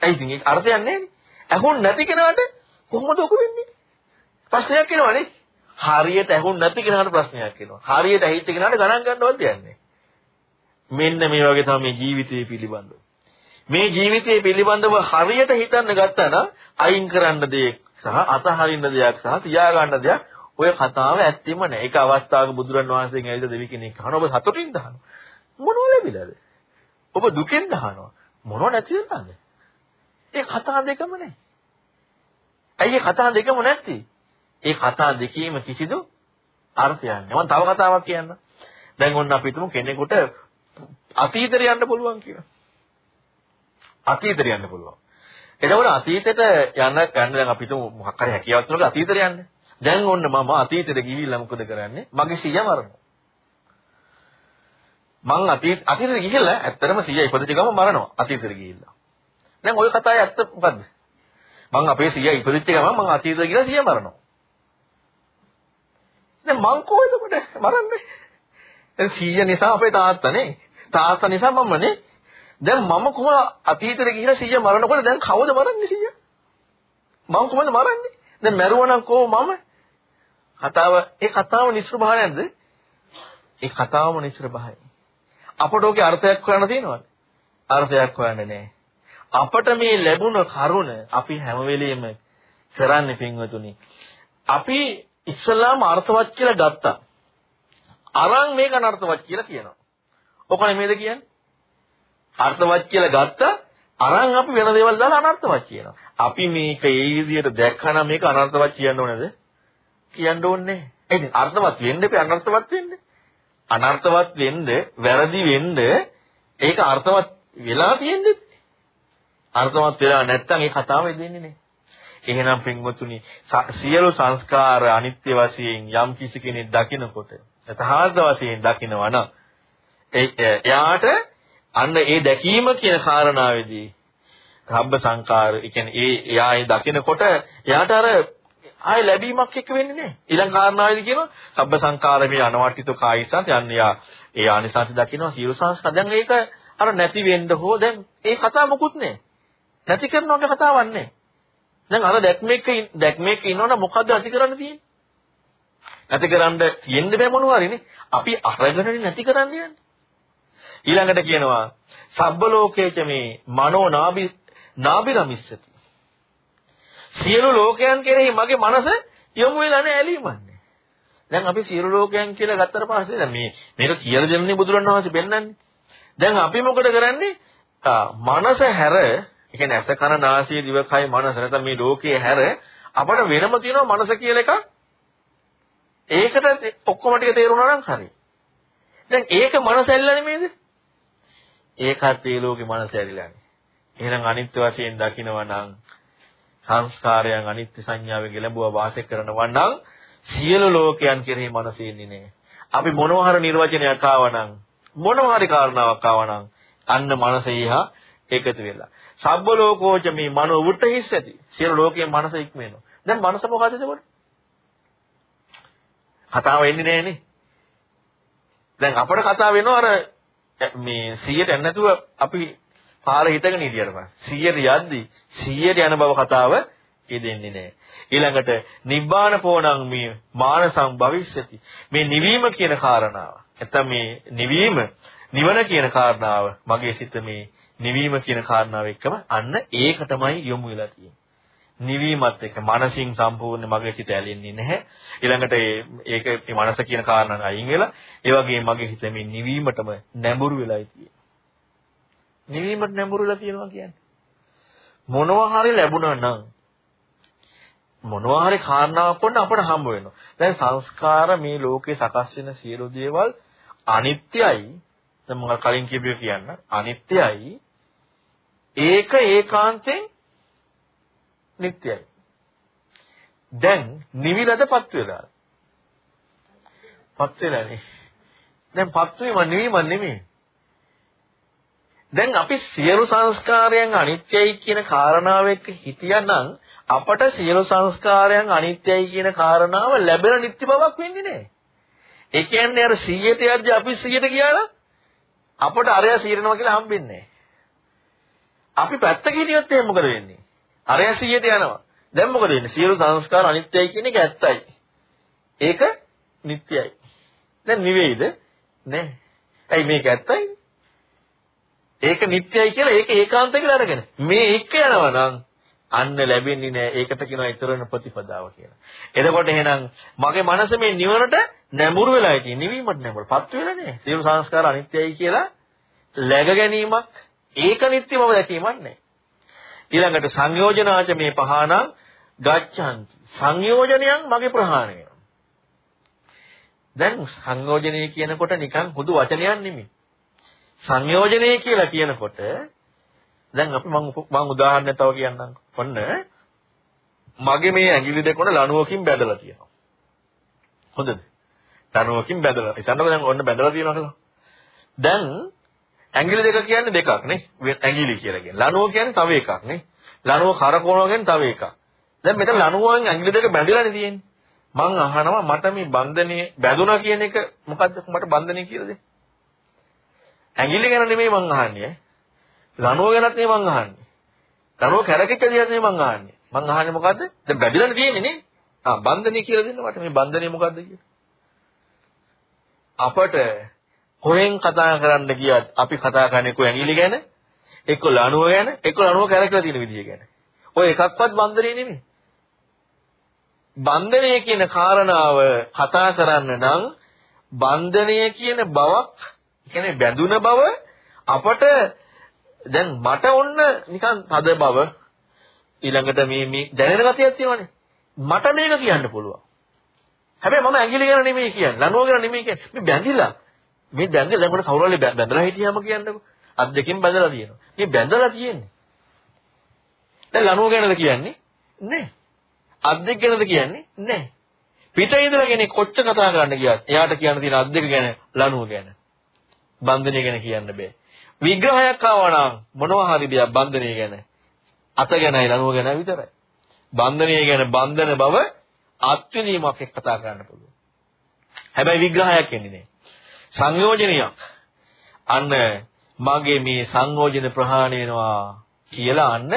ඇයි ඉතින් ඒක අර්ථයක් නැහනේ? ඇහුන් නැති කෙනාට කොහොමද ඔක වෙන්නේ? ප්‍රශ්නයක් එනවනේ. හරියට ඇහුන් නැති කෙනාට ප්‍රශ්නයක් එනවා. හරියට ඇහිච්ච කෙනාට ගණන් ගන්නවත් දෙන්නේ මෙන්න මේ වගේ තමයි මේ ජීවිතය පිළිබඳව. මේ ජීවිතය පිළිබඳව හරියට හිතන්න ගත්තා නම් අයින් කරන්න දෙයක් සහ අතහරින්න දෙයක් සහ තියාගන්න දෙයක් ඔය කතාව ඇත්තෙම නෑ. ඒක අවස්ථාවක බුදුරන් වහන්සේගෙන් ඇවිල්ලා දෙවි කෙනෙක් අහන ඔබ සතුටින් දහනවා. මොනව ලැබිලාද? ඔබ දුකෙන් දහනවා. මොනව නැති වෙනවද? ඒ කතා දෙකම නෑ. ඇයි ඒ කතා දෙකම නැත්තේ? ඒ කතා දෙකේම කිසිදු අර්ථයක් නැහැ. මම තව කතාවක් කියන්නම්. දැන් ඔන්න අපි හිතමු කෙනෙකුට අතීතයට යන්න පුළුවන් කියලා. අතීතයට යන්න පුළුවන්. එතකොට අතීතයට යන්න යන්න දැන් අපි හිතමු මොකක් හරි හැකියාවක් තුනක අතීතයට යන්න. දැන් ඔන්න මම අතීතයට ගිහිල්ලා මොකද කරන්නේ? මගේ සීයා මරනවා. මං අතීත අතීතයට ගිහිල්ලා ඇත්තටම සීයා ඉපදිච්ච ගම මරනවා අතීතයට ගිහිල්ලා. දැන් ওই කතාවේ ඇත්ත මොකද්ද? මං අපේ සීයා ඉපදිච්ච ගම මං අතීතයට ගිහිල්ලා සීයා මරනවා. දැන් මං කොහෙද කොට මරන්නේ? දැන් 100 නිසා අපේ තාත්තනේ. තාත්තා නිසා මමනේ. දැන් මම කොහොම අතීතෙට ගිහිලා 100 මරනකොට දැන් කවුද මරන්නේ 100? මං කොහොමද මරන්නේ? දැන් මැරුවනම් කොහොම මම? කතාව ඒ කතාව නිෂ්ප්‍රභා නැද්ද? ඒ කතාවම නිෂ්ප්‍රභායි. අපට ඕකේ අර්ථයක් හොයන්න තියෙනවද? අර්ථයක් හොයන්නේ නැහැ. අපට මේ ලැබුණ කරුණ අපි හැම වෙලෙම කරන්නේ පින්වතුනි. අපි ඉස්සලාම අර්ථවත් කියලා ගත්තා. අරන් මේක අනර්ථවත් කියලා කියනවා. ඔක නෙමෙයිද කියන්නේ? අර්ථවත් කියලා ගත්තා අරන් අපි වෙන දේවල් දාලා අනර්ථවත් කියනවා. අපි මේක ඒ විදිහට දැක්කනම් මේක අනර්ථවත් කියන්න ඕනේද? කියන්න ඕනේ නැහැ. අර්ථවත් වෙන්න එපා අනර්ථවත් වෙන්න. අනර්ථවත් වෙන්න, වැරදි වෙන්න ඒක අර්ථවත් වෙලා තියෙන්නේ. අර්ථවත් වෙලා නැත්තම් ඒ කතාව දෙන්නේ නැහැ. එහෙනම් පින්වතුනි සියලු සංස්කාර අනිත්‍ය වශයෙන් යම් කිසි කෙනෙක් දකිනකොට යථාර්ථ වශයෙන් දකිනවා නම් එයාට අන්න ඒ දැකීම කියන කාරණාවේදී රබ්බ සංකාර, ඒ කියන්නේ ඒ එයා ඒ දකිනකොට එයාට අර ආය ලැබීමක් එක්ක වෙන්නේ නැහැ. ඊළඟ කාරණාවේදී කියනවා සබ්බ සංකාරමේ අනවට්ටිත කායිසත් යන්නේ යා ඒ ආනිසංස දකිනවා සියලු සංස්කාර. දැන් ඒක අර නැති වෙන්න හෝ දැන් ඒ කතාව මොකුත් නැහැ. නැති කරනවගේ කතාවක් නැහැ. දැන් අර දැක්මේක දැක්මේක ඉන්නවනම් මොකද්ද ඇති කරන්න තියෙන්නේ? නැති කරන්න තියෙන්න බෑ මොනවා හරිනේ. අපි අරගෙන නැති කරන්න යන්නේ. ඊළඟට කියනවා සබ්බ ලෝකේච මේ මනෝ නාභි නාභිරමිස්සති. සියලු ලෝකයන් කෙරෙහි මගේ මනස යොමු වෙලා නැහැ ඇලීමන්නේ. දැන් අපි සියලු ලෝකයන් කියලා ගත්තට පස්සේ දැන් මේ මේක කියලා දෙන්නේ බුදුරණවහන්සේ බෙන්නන්නේ. දැන් අපි මොකද කරන්නේ? මනස හැර, ඒ කියන්නේ ඇස කන නාසය දිවකය මනස නැත්නම් මේ ලෝකයේ හැර අපට වෙනම තියෙනවා මනස කියලා එකක්. ඒකට ඔක්කොම ටික තේරුණා නම් හරි. දැන් ඒක මනස ඇල්ලන්නේ නේද? ඒකත් ඒ ලෝකේ මනස ඇරිලානේ. එහෙනම් අනිත්‍ය වශයෙන් දකිනවා නම් සංස්කාරයන් අනිත්‍ය සංඥාවෙන් ගැලඹුවා වාසය කරනවා නම් සියලු ලෝකයන් කෙරෙහි මනස ඉන්නේ නැහැ. අපි මොනවා හරි නිර්වචනයක් ආවනම් මොනවා හරි කාරණාවක් ආවනම් අන්න මනස ඊහා එකතු වෙලා. සබ්බ ලෝකෝච මේ මනෝ වුට හිස්සති. සියලු ලෝකයේ මනස ඉක්මනවා. දැන් මනස මොකද එතකොට? කතාව එන්නේ නැහනේ. දැන් අපට කතා වෙනවා අර මේ 100ට නැතුව අපි පාර හිතගෙන හිටියට පස්සේ 100ට යද්දි 100ට යන බව කතාව යෙදෙන්නේ නැහැ. ඊළඟට නිබ්බාන පෝණං මේ මානසං භවිෂ්‍යති. මේ නිවීම කියන කාරණාව. නැත්නම් මේ නිවීම නිවන කියන කාරණාව මගේ සිත මේ නිවීම කියන කාරණාව එක්කම අන්න ඒකටමයි යොමු වෙලා තියෙන්නේ. නිවීමත් එක්ක මනසින් සම්පූර්ණ මගේ සිත ඇලෙන්නේ නැහැ. ඊළඟට ඒක මේ මනස කියන කාරණා අයින් වෙලා ඒ වගේම මගේ හිත මේ නිවීමටම නැඹුරු වෙලායි තියෙන්නේ. නිවීමට නැඹුරුලා තියෙනවා කියන්නේ. මොනවා හරි ලැබුණා නම් මොනවා හරි කාරණාවක් වොන්න අපට හම්බ වෙනවා. දැන් සංස්කාර මේ ලෝකේ සකස් වෙන සියලු දේවල් අනිත්‍යයි. දැන් මම කලින් කියපිය කියන්න අනිත්‍යයි. ඒක ඒකාන්තයෙන් නිට්ටයයි. දැන් නිවිලදපත් වෙලා. පත් වෙලානේ. දැන් පත් වීම නිවීම නෙමෙයි. දැන් අපි සියලු සංස්කාරයන් අනිත්‍යයි කියන කාරණාව එක්ක හිටියනම් අපට සියලු සංස්කාරයන් අනිත්‍යයි කියන කාරණාව ලැබෙන නිත්‍ය බවක් වෙන්නේ නැහැ. ඒ කියන්නේ අර 100ට යද්දී අපි 100ට ගියාලා අපට අරය 100නවා කියලා හම්බෙන්නේ නැහැ. අපි පැත්තක හිටියොත් එහෙනම් මොකද වෙන්නේ? අරය 100ට යනවා. දැන් මොකද වෙන්නේ? සියලු සංස්කාර අනිත්‍යයි කියන එක ඇත්තයි. ඒක නිට්ටයයි. දැන් නිවේද? නැහැ. ඇයි මේක ඇත්තයි? ඒක නිට්ටයයි කියලා ඒක ඒකාන්තයි කියලා අරගෙන මේ එක යනවා නම් අන්න ලැබෙන්නේ නැහැ. ඒකට කියනවා ඊතරන ප්‍රතිපදාව කියලා. එතකොට එහෙනම් මගේ මනස මේ නිවනට නැඹුරු වෙලා ඉතින් නිවීමට නැඹුරු. පත් වෙලා නැහැ. සියලු සංස්කාර අනිත්‍යයි කියලා läග ගැනීමක් ඒක නිට්ටය බව දැකීමක් නැහැ. ඊළඟට සංයෝජනාච මේ පහනම් ගච්ඡanti. සංයෝජනයන් මගේ ප්‍රහාණය වෙනවා. දැන් සංයෝජනය කියනකොට නිකන් හුදු වචනයක් නෙමෙයි. සංයෝජනය කියලා කියනකොට දැන් අපි මම මම උදාහරණයක් තව කියන්නම්. ඔන්න මගේ මේ ඇඟිලි දෙක උඩ ලණුවකින් බැදලා තියෙනවා. හොඳද? ලණුවකින් බැදලා. හිතන්නකෝ දැන් ඔන්න බැදලා තියෙනවා කියලා. දැන් ඇඟිලි දෙක කියන්නේ දෙකක් නේ. ඇඟිලි කියලා කියන්නේ. ලණුව කියන්නේ තව එකක් නේ. ලණුව කරකවනවා කියන්නේ තව එකක්. දැන් මෙතන ලණුවෙන් ඇඟිලි දෙක බැඳලානේ තියෙන්නේ. මං අහනවා මට මේ බන්ධනේ බැඳුනා කියන එක මොකද්ද මට බන්ධනේ කියලා දෙන්න. ඇඟිලි ගැන නෙමෙයි මං අහන්නේ. ලනුව ගැනත් නෙමෙයි මං අහන්නේ. ලනුව කැරකිච්ච දිහත් නෙමෙයි මං අහන්නේ. මං අහන්නේ මොකද්ද? දැන් බැඳිලානේ තියෙන්නේ නේ. ආ බන්ධනේ කියලා දෙන්න මට මේ බන්ධනේ මොකද්ද කියලා. අපට කොහෙන් කතා කරන්න ගියත් අපි කතා කරන්නේ කො ඇඟිලි ගැන, එක්ක ලනුව ගැන, එක්ක ලනුව කැරකලා තියෙන විදිය ගැන. ඔය එකක්වත් බන්ධනේ නෙමෙයි. බන්ධනය කියන කාරණාව කතා කරන්න නම් බන්ධනය කියන බවක් කියන්නේ බැඳුන බව අපට දැන් මට ඔන්න නිකන් තද බව ඊළඟට මේ මේ දැනෙන ගතියක් තියෙනවානේ. මට මේක කියන්න පුළුවන්. හැබැයි මම ඇඟිලි ගැන නෙමෙයි කියන්නේ. ලනුව ගැන නෙමෙයි කියන්නේ. මේ බැඳිලා. මේ බැඳිලා දැන් කවුරු හරි බැඳලා හිටියාම කියන්නකො. අත් දෙකෙන් බැඳලා තියෙනවා. මේ බැඳලා තියෙන්නේ. දැන් ලනුව ගැනද කියන්නේ? නෑ. අත් දෙක ගැනද කියන්නේ? නෑ. පිටේ ඉඳලා කෙනෙක් කොච්චර කතා කරන්න ගියත් එයාට කියන්න තියෙන අත් දෙක ගැන ලනුව ගැන. බන්ධනය ගැන කියන්න බෑ. විග්‍රහයක් ආවා නම් මොනවා හරි දෙයක් බන්ධනය ගැන අත ගැනයි ලනුව ගැන විතරයි. බන්ධනය ගැන බන්ධන බව අත්විඳීමක් එක්ක කතා කරන්න පුළුවන්. හැබැයි විග්‍රහයක් එන්නේ නෑ. සංයෝජනයක්. අන්න මගේ මේ සංයෝජන ප්‍රහාණය වෙනවා කියලා අන්න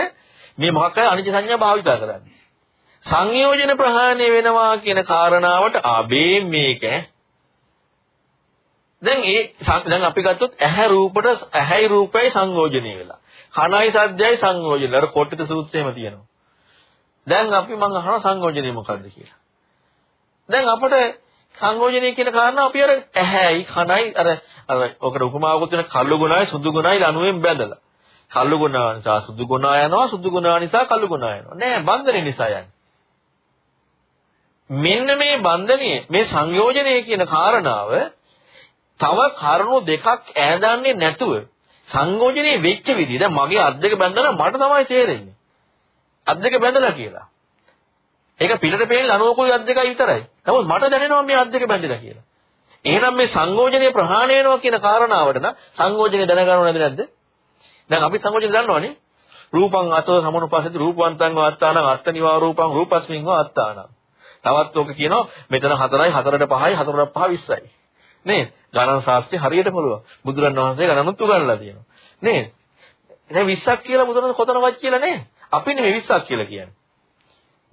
මේ මොකක්ද අනිත්‍ය සංඥා භාවිතා කරන්නේ. සංයෝජන ප්‍රහාණය වෙනවා කියන කාරණාවට ආබේ මේක දැන් ඒ දැන් අපි ගත්තොත් ඇහැ රූපට ඇහැයි රූපයයි සංයෝජනය වෙලා. කනයි සද්දයයි සංයෝජන. අර කොට්ටිත සූත්‍රයේම තියෙනවා. දැන් අපි මං අහනවා සංයෝජනය මොකද්ද කියලා. දැන් අපිට සංයෝජනය කියන කාරණා අපි අර ඇහැයි කනයි අර අර ඔකට උපමාවකුත් වෙන කළු ගුණයි සුදු ගුණයි ලනුවෙන් බැඳලා. කළු ගුණ නිසා සුදු ගුණ යනවා සුදු ගුණ නිසා කළු ගුණ යනවා. නෑ බන්ධන නිසා යන්නේ. මෙන්න මේ බන්ධනයේ මේ සංයෝජනය කියන කාරණාව තව කරුණු දෙකක් ඈදන්නේ නැතුව සංයෝජනයේ වෙච්ච විදිහ දැන් මගේ අත් දෙක බැඳලා මට තමයි තේරෙන්නේ. අත් දෙක බැඳලා කියලා. ඒක පිටට පේන ලනුවකුයි අත් දෙකයි විතරයි. නමුත් මට දැනෙනවා මේ අත් දෙක බැඳලා කියලා. එහෙනම් මේ සංයෝජනය ප්‍රහාණය වෙනවා කියන කාරණාවට නම් සංයෝජනය දැනගන්නව නැද්ද නැද්ද? දැන් අපි සංයෝජනය දන්නවනේ. රූපං අතෝ සමනුපස්සති රූපවන්තං වාත්තානං අත්තනිවා රූපං රූපස්මින් වාත්තානං. තවත් ඕක කියනවා මෙතන 4යි 4ට 5යි 4ට 5 20යි. නේද? ගණන් ශාස්ත්‍රය හරියට පුළුවන්. බුදුරන් වහන්සේ ගණනුත් උගන්වලා තියෙනවා. නේද? දැන් 20ක් කියලා බුදුරන් කොතනවත් කියලා නෑ. අපි නෙමෙයි 20ක් කියලා කියන්නේ.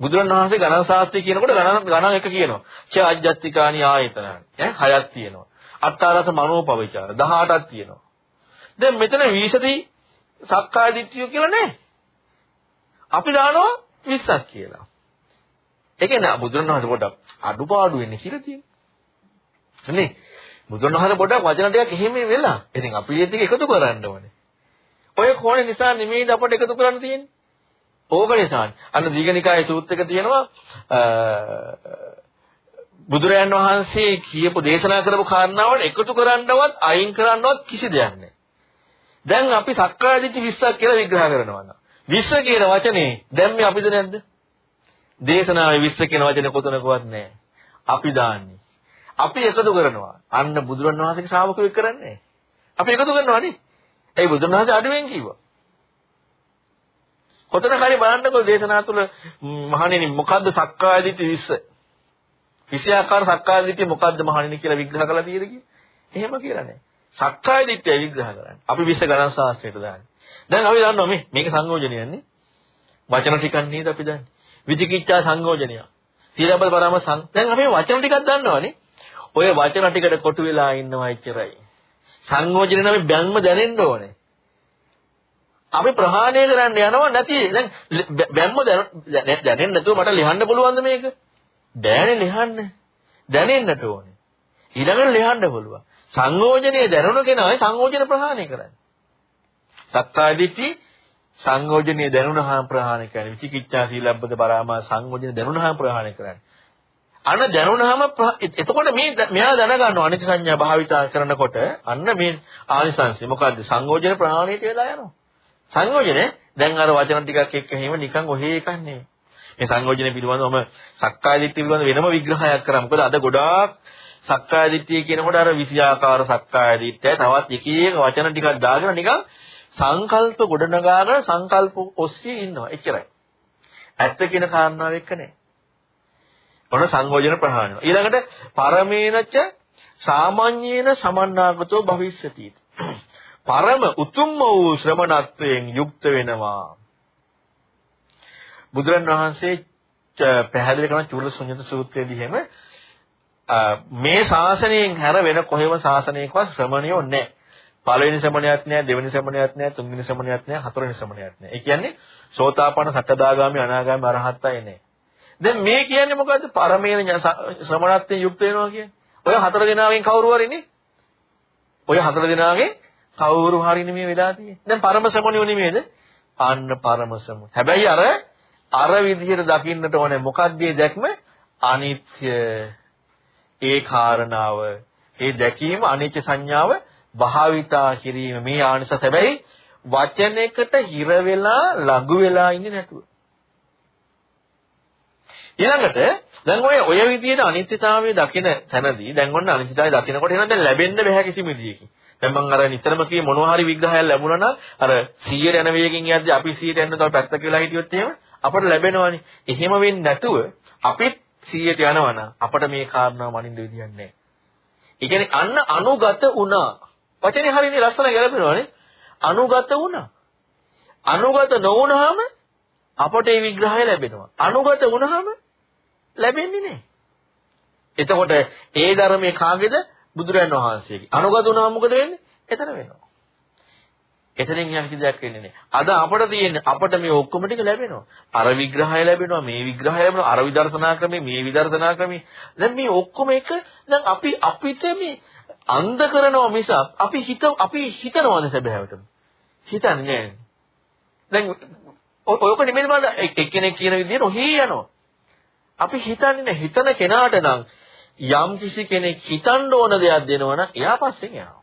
බුදුරන් වහන්සේ ගණන් ශාස්ත්‍රය කියනකොට ගණන් ගණන් එක කියනවා. ච අජ්ජත්තිකානි ආයතන. ඈ හයක් තියෙනවා. අට්ඨාරස මනෝපවිචාර 18ක් තියෙනවා. දැන් මෙතන 20දී සක්කාය දිට්ඨිය කියලා නෑ. අපි දානවා 20ක් කියලා. ඒ කියන්නේ බුදුරන් වහන්සේ පොඩ්ඩක් අඩුපාඩු වෙන්නේ කියලා තියෙනවා. නේ? බුදුරන් වහන්සේ පොඩ්ඩක් වචන ටිකක් එහෙම වෙලා. ඉතින් අපි ඒ ටික එකතු කරන්න ඕනේ. ඔය කෝණේ නිසා නෙමෙයිද අපට එකතු කරන්න තියෙන්නේ. ඕක නිසානේ. අන්න දීඝනිකායේ සූත්‍රයක තියෙනවා බුදුරයන් වහන්සේ කියපු දේශනා කරපු කාරණාවට එකතු කරන්නවත් අයින් කරන්නවත් කිසි දෙයක් නැහැ. දැන් අපි සක්කාය දිට්ඨි 20ක් කියලා විග්‍රහ කරනවා නම් 20 කියන වචනේ දැන් මේ අපිද නැද්ද? දේශනාවේ 20 කියන වචනේ කොතනකවත් නැහැ. අපි දාන්නේ. අපි එකතු කරනවා. අන්න බුදුරණවහන්සේගේ ශ්‍රාවකයෝ කරන්නේ. අපි එකතු කරනවානේ. ඒ බුදුරණවහන්සේ අඩුවෙන් කිව්වා. කොතන හරි බලන්නකෝ දේශනා තුල මහණෙනි මොකද්ද සක්කාය දිට්ඨි 20? 20 ආකාර සක්කාය දිට්ඨිය මොකද්ද මහණෙනි කියලා විග්‍රහ කරලා තියෙද කිය. එහෙම කියලා නෑ. සක්කාය දිට්ඨිය විග්‍රහ කරන්නේ. අපි 20 ගණන් ශාස්ත්‍රයට දාන්නේ. දැන් අපි දන්නවා මේ මේක සංයෝජනයන්නේ. වචන ටිකක් නේද අපි දන්නේ. විචිකිච්ඡා සංයෝජනය. සීලබ්බ පරාම සං දැන් අපි වචන ටිකක් දන්නවනේ. ඔය වචන ටිකට කොටු වෙලා ඉන්නවා එච්චරයි. සංයෝජන නම් බැන්ම දැනෙන්න ඕනේ. අපි ප්‍රහාණය කරන්න යනවා නැති දැන් බැම්ම දැනෙන්නේ නැතුව මට ලියන්න පුළුවන්ද මේක? බෑනේ ලියන්න. දැනෙන්නට ඕනේ. ඊළඟට ලියන්න පුළුවන්. සංයෝජනයේ දැනුණ කෙනායි සංයෝජන ප්‍රහාණය කරන්නේ. සක්කාය දිට්ඨි සංයෝජනයේ දැනුණාම ප්‍රහාණය කරන්නේ. විචිකිච්ඡා සීලබ්බත පරාමාස සංයෝජන දැනුණාම ප්‍රහාණය කරන්නේ. අන්න දැනුණාම එතකොට මේ මෙයා දැනගන්නවා අනිත්‍ය සංඥා භාවිතා කරනකොට අන්න මේ ආනිසංසය මොකද්ද සංයෝජන ප්‍රහාණයට වෙලා යනවා. සංයෝජනේ දැන් අර වචන ටිකක් එක්ක එහෙම නිකන් ඔහේ එකක් නෙමෙයි. මේ සංයෝජනේ පිළිබඳවම සක්කාය දිට්ඨිය පිළිබඳව වෙනම විග්‍රහයක් කරා. මොකද අද ගොඩාක් සක්කාය දිට්ඨිය කියනකොට අර විෂයාකාර සක්කාය දිට්ඨිය තවත් එක එක වචන ටිකක් දාගෙන නිකන් සංකල්ප ගොඩනගාගෙන සංකල්ප ඔස්සේ ඉන්නවා. එච්චරයි. ඇත්ත කියන කාරණාව එක්ක නෑ. ඔන්න සංයෝජන ප්‍රහාණය. ඊළඟට පරමේනච සාමාන්‍යේන සමන්නාගතෝ භවිෂ්‍යති. පරම උතුම්ම වූ ශ්‍රමණත්වයෙන් යුක්ත වෙනවා. බුදුරන් වහන්සේ පැහැදිලි කරන චූලසුඤ්ඤත සූත්‍රයේදී එහෙම මේ ශාසනයෙන් හැර වෙන කොහෙම ශාසනයකවත් ශ්‍රමණයෝ නැහැ. පළවෙනි ශ්‍රමණයක් නැහැ, දෙවෙනි ශ්‍රමණයක් නැහැ, තුන්වෙනි ශ්‍රමණයක් නැහැ, හතරවෙනි ශ්‍රමණයක් නැහැ. ඒ කියන්නේ සෝතාපන්න, සකදාගාමි, අනාගාමි, අරහත් අය නැහැ. දැන් මේ කියන්නේ මොකද්ද? පරමේන ශ්‍රමණත්වයෙන් යුක්ත වෙනවා කියන්නේ. ඔය හතර දෙනාගෙන් කවුරු හරිනේ? ඔය හතර දෙනාගෙන් කවුරු හරි නෙමෙයි වෙලා තියෙන්නේ. දැන් පරම ශ්‍රමණයෝ නෙමෙයිද? අන්න පරම ශ්‍රමණ. හැබැයි අර අර විදිහට දකින්නට ඕනේ මොකක්ද මේ දැක්ම? අනිත්‍ය ඒ කාරණාව ඒ දැකීම අනිත්‍ය සංඥාව භාවිතා කිරීම මේ ආනිසංස හැබැයි වචනයකට හිර වෙලා ලඟු වෙලා ඉන්නේ නැතුව. ඊළඟට දැන් ඔය ඔය විදිහට අනිත්‍යතාවය දකින තැනදී දැන් ඔන්න අනිත්‍යතාවය දකිනකොට එහෙනම් දැන් ලැබෙන්න බෑ කිසි විදියකින්. දැන් මම අර නිතරම කියේ මොනවා හරි විග්‍රහයක් ලැබුණා නම් අර 100ට යන වේගෙන් යද්දී අපි 100ට යන්න තව පැත්තක වෙලා හිටියොත් එහෙම අපට ලැබෙනවනේ. එහෙම වෙන්නේ නැතුව අපිත් 100ට යනවා නම් අපට මේ කාරණාව මනින්න විදියක් නැහැ. ඒ කියන්නේ අන්න අනුගත වුණා. වචනේ හරියනේ ලස්සන ගැලපෙනවනේ. අනුගත වුණා. අනුගත නොවුනහම අපට මේ විග්‍රහය ලැබෙනවා. අනුගත වුණාම ලැබෙන්නේ නැහැ. එතකොට ඒ ධර්මයේ කාගේද? බුදුරන් වහන්සේගේ. අනුගත වුණාම මොකද වෙන්නේ? එතන වෙනවා. එතනින් යම් කිසි දෙයක් වෙන්නේ නැහැ. අද අපට තියෙන්නේ අපට මේ ඔක්කොම ටික ලැබෙනවා. අර විග්‍රහය ලැබෙනවා, මේ විග්‍රහය ලැබෙනවා, අර විදර්ශනා ක්‍රමේ, මේ විදර්ශනා ක්‍රමේ. දැන් මේ ඔක්කොම එක දැන් අපි අපිට මේ අන්ධ කරනවා මිස අපි හිත අපි හිතනවාද සැබෑවටම? හිතන්නේ නැහැ. දැන් ඔයක නෙමෙයි බලන්න එක්කෙනෙක් කියන විදිහට ඔහි යනවා. අපි හිතන්නේ නැහැ. හිතන කෙනාට නම් යම් කිසි කෙනෙක් හිතන්න ඕන දෙයක් දෙනවනම් එයා පස්සෙන් යනවා.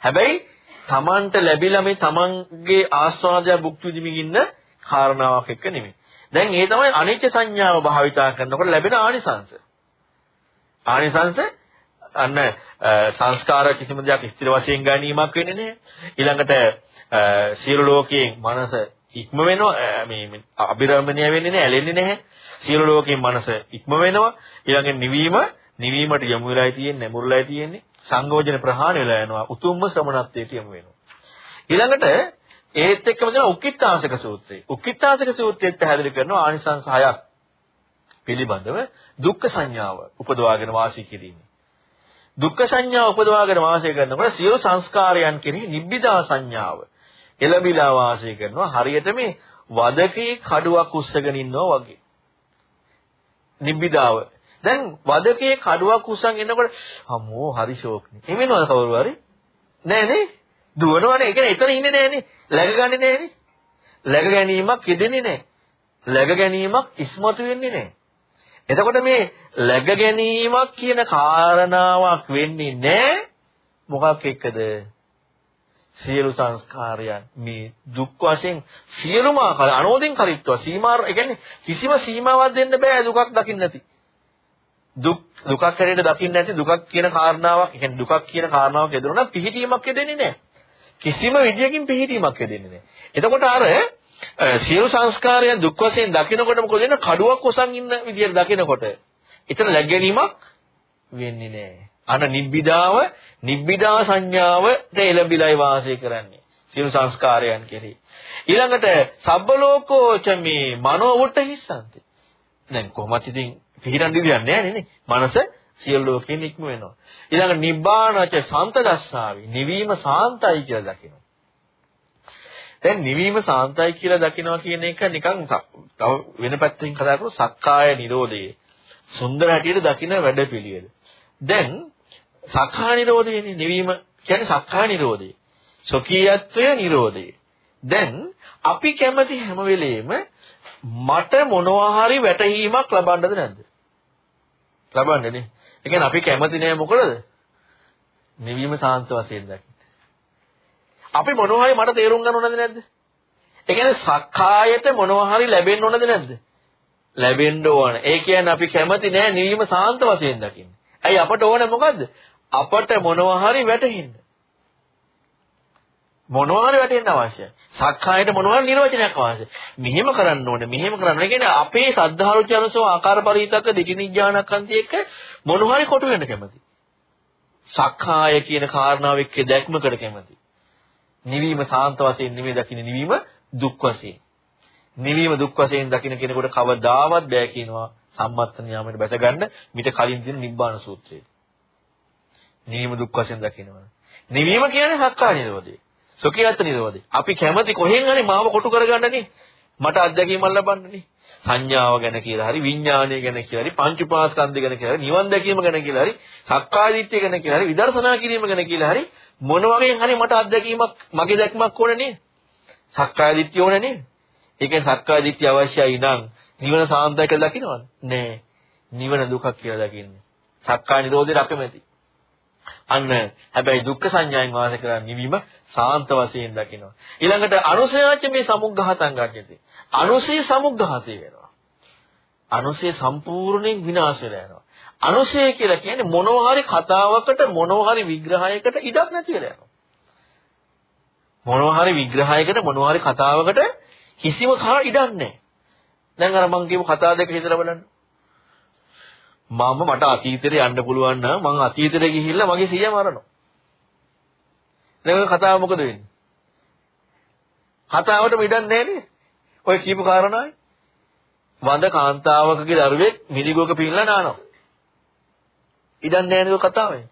හැබැයි Tamanට ලැබිලා මේ Tamanගේ ආස්වාදය භුක්ති විඳින්න ඉන්න කාරණාවක් එක්ක නෙමෙයි. දැන් ඒ තමයි අනිත්‍ය සංඥාව භාවිතා කරනකොට ලැබෙන ආනිසංශ. ආනිසංශ අන්න සංස්කාර කිසිම දෙයක් ස්ථිර වශයෙන් ගැනීමක් වෙන්නේ නැහැ. ඊළඟට සියලු ලෝකයෙන් මනස ඉක්ම වෙනවා මේ අභිරමණය වෙන්නේ නැහැ, ඇලෙන්නේ නැහැ. සියලු ලෝකයෙන් මනස ඉක්ම වෙනවා. ඊළඟට නිවීම නිවීමට යොමු වෙලායි තියෙන්නේ, නැඹුරුලායි තියෙන්නේ. සංයෝජන ප්‍රහාණය වෙලා යනවා. උතුම්ම ශ්‍රමණත්වයට යොමු වෙනවා. ඊළඟට ඒත් එක්කම දෙන උක්කිට්ඨාසක සූත්‍රය. උක්කිට්ඨාසක සූත්‍රයේත් පැහැදිලි කරනවා ආනිසංස හයක් පිළිබඳව දුක්ඛ සංඥාව උපදවාගෙන වාසය කිරීම. දුක්ඛ සංඥාව උපදවාගෙන වාසය කරනකොට සියලු සංස්කාරයන් කෙරෙහි නිබ්බිදා සංඥාව එළඹිලා වාසය කරනවා හරියට මේ වදකේ කඩුවක් උස්සගෙන ඉන්නවා වගේ. නිබ්බිදාව දැන් වදකේ කඩුවක් උස්සන් එනකොට අම්මෝ හරි ෂෝක්නේ. එමෙන්නවද කවුරු හරි? නෑ නේ. දුවනවනේ. ඒ කියන්නේ එතන ඉන්නේ නෑනේ. läග ගන්නෙ නෑනේ. läග ගැනීමක් යෙදෙන්නේ නෑ. läග ගැනීමක් ඉස්මතු වෙන්නේ නෑ. එතකොට මේ läග ගැනීමක් කියන කාරණාවක් වෙන්නේ නෑ. මොකක් එක්කද? සියලු සංස්කාරයන් මේ දුක් වශයෙන් සියලුම ආකාර අනෝදින් කරිත්වා සීමා ඒ කියන්නේ කිසිම සීමාවක් දෙන්න බෑ දුකක් දකින්න නැති දුක් දුකක් හැරෙන්න දකින්න නැති දුකක් කියන කාරණාවක්, කියන්නේ දුකක් කියන කාරණාවක් එදුණා නම් පිහිටීමක් දෙන්නේ නැහැ. කිසිම විදියකින් පිහිටීමක් දෙන්නේ නැහැ. එතකොට අර සියලු සංස්කාරයන් දුක් වශයෙන් දකිනකොට මොකද වෙන්නේ? කඩුවක් ඔසන් ඉන්න විදියට දකිනකොට. එතන läග්ගැනීමක් වෙන්නේ නැහැ. අන නිබ්බිදාව, නිබ්බිදා සංඥාවට එළඹිලයි වාසය කරන්නේ. සියලු සංස්කාරයන් කෙරෙහි. ඊළඟට සබ්බලෝකෝච මේ මනෝ වුට හිස්සන්ති. දැන් කොහොමද ඉතින් පිහිටන් දිවියක් නැහැ නේ. මනස සියලු ලෝකෙන් ඉක්ම වෙනවා. ඊළඟ නිබ්බානච සන්තදස්සාවි. නිවීම සාන්තයි කියලා දකිනවා. දැන් නිවීම සාන්තයි කියලා දකිනවා කියන එක නිකන් තව වෙන පැත්තකින් කතා කරමු සක්කාය නිරෝධය. සුන්දර හැටියට දකින වැඩපිළිවෙල. දැන් සක්කාය නිරෝධයනේ නිවීම කියන්නේ සක්කාය නිරෝධය. සොකීයත්වය නිරෝධය. දැන් අපි කැමති හැම වෙලෙම මට මොනවා හරි වැටහීමක් ලබන්නද නැද්ද? ලබන්නේ නේ. ඒ කියන්නේ අපි කැමති නෑ මොකද? නිවීම සාන්ත වශයෙන් දකින්න. අපි මොනවා හරි මට තේරුම් ගන්න ඕනද නැද්ද? ඒ කියන්නේ සක්කායට මොනවා හරි ලැබෙන්න ඕනද නැද්ද? ලැබෙන්න ඕන. ඒ කියන්නේ අපි කැමති නෑ නිවීම සාන්ත වශයෙන් දකින්න. ඇයි අපට ඕනේ මොකද්ද? අපට මොනවා හරි වැටහෙන්න. මොනවා හරි වැටෙන්න අවශ්‍යයි. සක්කායට මොනවා හරි නිර්වචනයක් අවශ්‍යයි. මෙහෙම කරන්න ඕනේ, මෙහෙම කරන්න ඕනේ. කියන්නේ අපේ සද්ධාරුචනසෝ ආකාර පරිවිතක දිටිනිඥානකන්ති එක්ක මොනවා හරි කොටු වෙන්න කැමති. සක්කාය කියන කාරණාව එක්ක දැක්මකට කැමති. නිවීම සාන්ත වශයෙන් නෙමෙයි දකින්නේ නිවීම දුක් වශයෙන්. නිවීම දුක් වශයෙන් දකින්න කෙනෙකුට කවදාවත් බෑ කියනවා සම්මත්ත නියාමයට බැස ගන්න මිට කලින් තියෙන නිබ්බාන සූත්‍රයේ. නිවීම දුක් වශයෙන් දකින්නවා. නිවීම කියන්නේ සක්කාය නිරෝධය. සුඛියත් නිරෝධේ. අපි කැමති කොහෙන් හරි මාව කොටු කරගන්නනේ. මට අත්දැකීමක් ලබන්නනේ. සංඥාව ගැන කියලා හරි විඥානය ගැන කියලා හරි පංච උපාස්කන්ධ ගැන කියලා හරි නිවන් දැකීම ගැන කියලා හරි සක්කාය දිට්ඨිය ගැන කියලා හරි විදර්ශනා කිරීම ගැන කියලා හරි මොන වගේ හරි මට අත්දැකීමක් මගේ දැක්මක් ඕනේ නේ. සක්කාය දිට්ඨිය ඕනේ නේ. ඒකෙන් සක්කාය දිට්ඨිය අවශ්‍යයි නම් නිවන සාන්තයි කියලා දකින්නවද? නෑ. නිවන දුකක් කියලා දකින්නේ. සක්කාය නිරෝධේ රකමැති. අන්න හැබැයි දුක්ඛ සංඥාවෙන් වාසය කරන නිවීම සාන්ත වශයෙන් දකිනවා. ඊළඟට අනුසයාච මේ සමුග්ඝහතං ගන්නදී. අනුසය සමුග්ඝහතේ වෙනවා. අනුසය සම්පූර්ණයෙන් විනාශ වෙලා යනවා. අනුසය කියලා කියන්නේ මොනවා හරි කතාවකට මොනවා හරි විග්‍රහයකට ඉඩක් නැති වෙලා යනවා. මොනවා හරි විග්‍රහයකට මොනවා හරි කතාවකට කිසිම කා ඉඩක් නැහැ. දැන් අර මං කියපු කතා දෙක හිතලා බලන්න. මම මට අතීතෙට යන්න පුළුවන් නම් මං අතීතෙට ගිහිල්ලා මගේ සීයා මරනවා. දැන් ඔය කතාව මොකද වෙන්නේ? කතාවටම ඉඩක් නැහැ නේද? ඔය කියපු කාරණායි. වඳ කාන්තාවකගේ දරුවෙක් මිදිගොක පිල්ලා නානවා. ඉඩක් නැහැ නේද කතාවේ?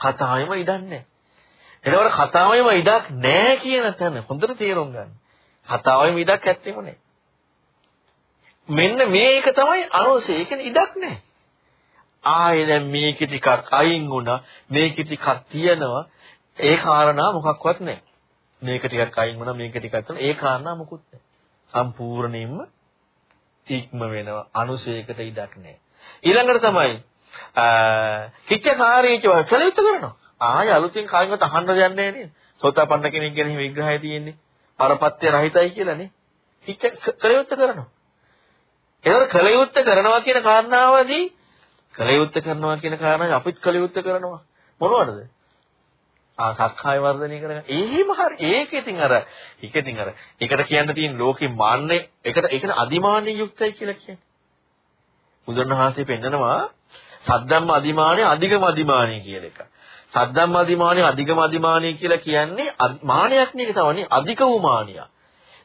කතාවෙම ඉඩක් නැහැ. එතකොට කතාවෙම ඉඩක් නැහැ කියන තැන හොඳට තේරුම් ගන්න. කතාවෙම ඉඩක් ඇත්තෙම නැහැ. මෙන්න මේක තමයි අනුසය. ඒ කියන්නේ ඉඩක් නැහැ. ආයේ දැන් මේක ටිකක් අයින් වුණා මේක ටිකක් තියෙනවා ඒ කාරණා මොකක්වත් නැහැ. මේක ටිකක් අයින් වුණා මේක ටිකක් තියෙනවා ඒ කාරණා මොකුත් නැහැ. සම්පූර්ණයෙන්ම ඉක්ම වෙනවා අනුසයකට ඉඩක් නැහැ. ඊළඟට තමයි කිච්චකාරීච කලිත කරනවා. ආය අලුතින් කායින්වත් අහන්න දෙයක් නැහැ නේද? සෝතාපන්න කෙනෙක් ගැන විග්‍රහය තියෙන්නේ. පරපත්‍ය රහිතයි කියලානේ. කිච්ච කලියුත්ත කරනවා. ඒවල කලියුත්ත කරනවා කියන කාරණාවදී කලියුත්ත කරනවා කියන කාරණාව අපිත් කලියුත්ත කරනවා. මොනවටද? ආ සක්කාය වර්ධනය කරගන්න. එහෙම හරි. ඒක ඉතින් අර ඒක ඉතින් අර ඒකට කියන්න තියෙන ලෝකේ මාන්නේ ඒකට ඒකට අදිමානිය යුක්තයි කියලා කියන්නේ. බුදුරණවහන්සේ පෙන්නනවා සද්දම්ම අදිමානිය අධිගම අදිමානිය කියලා එක. සද්දම්ම අදිමානිය අධිගම අදිමානිය කියලා කියන්නේ මානයක් නෙක තවනේ අධික වූ මානිය.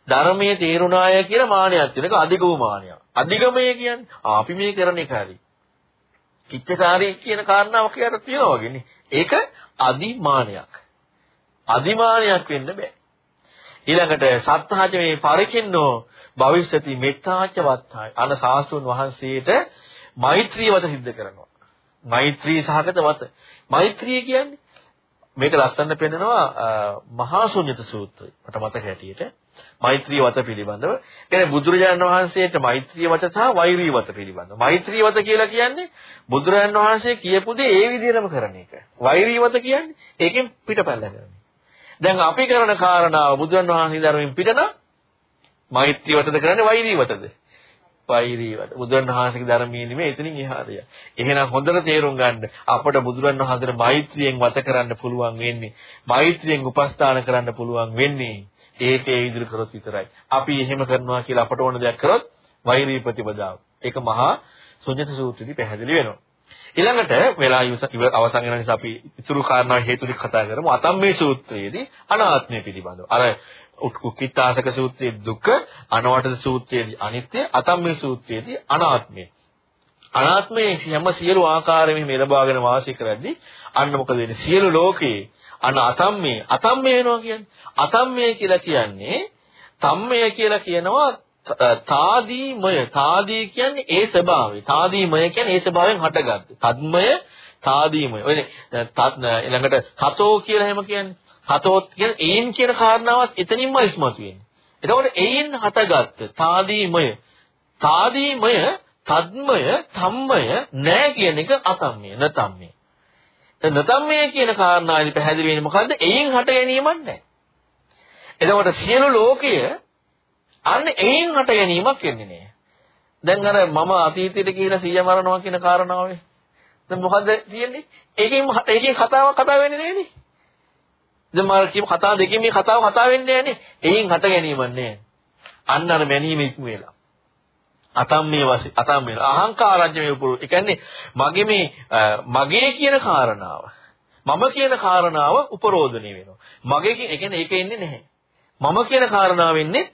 ධර්මයේ තේරුණාය කියලා මානයක් තියෙනක අධික වූ මානිය. අධිගමය කියන්නේ අපි මේ කරන එක හරි. කිච්චකාරී කියන කාරණාව කියලා තියෙනවා වගේනේ. ඒක අදිමානයක්. අදිමානයක් වෙන්න බෑ. ඊළඟට සත්‍තාච මේ පරිකින්නෝ භවිෂ්‍යති මෙත්තාච වත්තාය. අන සාස්තුන් වහන්සේට මෛත්‍රී වත සිද්ධ කරනවා. මෛත්‍රී සහගත වත. මෛත්‍රිය කියන්නේ මේක ලස්සන පෙන්නනවා මහා ශුන්්‍යත සූත්‍රය. මට මතක හැටියට මෛත්‍රී වත පිළිබඳව. කියන්නේ බුදුරජාණන් වහන්සේට මෛත්‍රී වත සහ වෛරී වත පිළිබඳව. මෛත්‍රී වත කියලා කියන්නේ බුදුරජාණන් වහන්සේ කියපු දේ ඒ විදිහටම කරන එක. වෛරී වත කියන්නේ ඒකෙන් පිටපැල්ල කරන දැන් අපි කරන කාරණාව බුදුරජාණන් වහන්සේ ධර්මයෙන් පිටන මෛත්‍රී වතද කරන්නේ වෛරී වතද? වෛරී වත. බුදුරණවහන්සේගේ ධර්මයේ නෙමෙයි එතනින් එහාට ය. එහෙනම් හොඳට තේරුම් ගන්න අපට බුදුරණවහන්සේට මෛත්‍රියෙන් වත කරන්න පුළුවන් වෙන්නේ. මෛත්‍රියෙන් උපස්ථාන කරන්න පුළුවන් වෙන්නේ. ඒකේ ඉදිරි කරොත් විතරයි. අපි එහෙම කරනවා කියලා අපට ඕන දෙයක් කරොත් වෛරී ප්‍රතිපදාව. ඒක මහා ශුන්‍යත සූත්‍රයේදී පැහැදිලි වෙනවා. ඊළඟට වෙලා අවසන් වෙන නිසා අපි ඉතුරු කාරණා හේතු ටික කතා කරමු. අතම්මේ සූත්‍රයේදී අනාත්මය පිළිබඳව. අර උක්කිතාසක සූත්‍රයේ දුක, අනවටද සූත්‍රයේදී අනිත්‍ය, අතම්මේ සූත්‍රයේදී අනාත්මය. අනාත්මයේ හැම සියලු ආකාරයෙන්ම මෙලබාගෙන වාසය කරද්දී අන්න මොකද වෙන්නේ? සියලු ලෝකේ අන්න අතම්මේ අතම්මේ වෙනවා කියන්නේ. අතම්මේ කියලා කියන්නේ තම්මය කියලා කියනවා තාදීමය තාදී කියන්නේ ඒ ස්වභාවය. තාදීමය කියන්නේ ඒ ස්වභාවයෙන් හටගත්තු. තද්මය තාදීමය. ඔය ඊළඟට තතෝ කියලා එහෙම කියන්නේ. තතෝ කියන්නේ ඒන් කියන කාරණාවත් එතනින්ම ඉස්මතු වෙන්නේ. එතකොට ඒන් හටගත්ත තාදීමය තාදීමය තද්මය තම්මය නෑ කියන එක අතම්මය නතම්මය. නතම්මය කියන කාරණාවයි පැහැදිලි වෙන්නේ මොකද්ද? ඒන් හට ගැනීමක් නෑ. එතකොට සියලු ලෝකය අන්න ඒන් හට ගැනීමක් වෙන්නේ නෑ. දැන් අර මම අතීතයට කියලා සිය මරනවා කියන කාරණාවේ දැන් මොකද්ද තියෙන්නේ? ඒකෙන් ඒකේ කතාවක් කතා වෙන්නේ නෑනේ. දැන් මම කියපු කතාව දෙකෙන් මේ කතාව කතා වෙන්නේ නෑනේ. ඒන් හට ගැනීමක් නෑ. අන්න අර මැනීම ඉක්ම වෙලා. අතම්මේ වශයෙන් අතම්මේ අහංකාරජ්‍ය මේ උපුරු. ඒ කියන්නේ මගේ මේ මගේ කියන කාරණාව මම කියන කාරණාව උපරෝධණය වෙනවා. මගේ කියන ඒ කියන්නේ ඒක එන්නේ නැහැ. මම කියන කාරණාව වෙන්නේ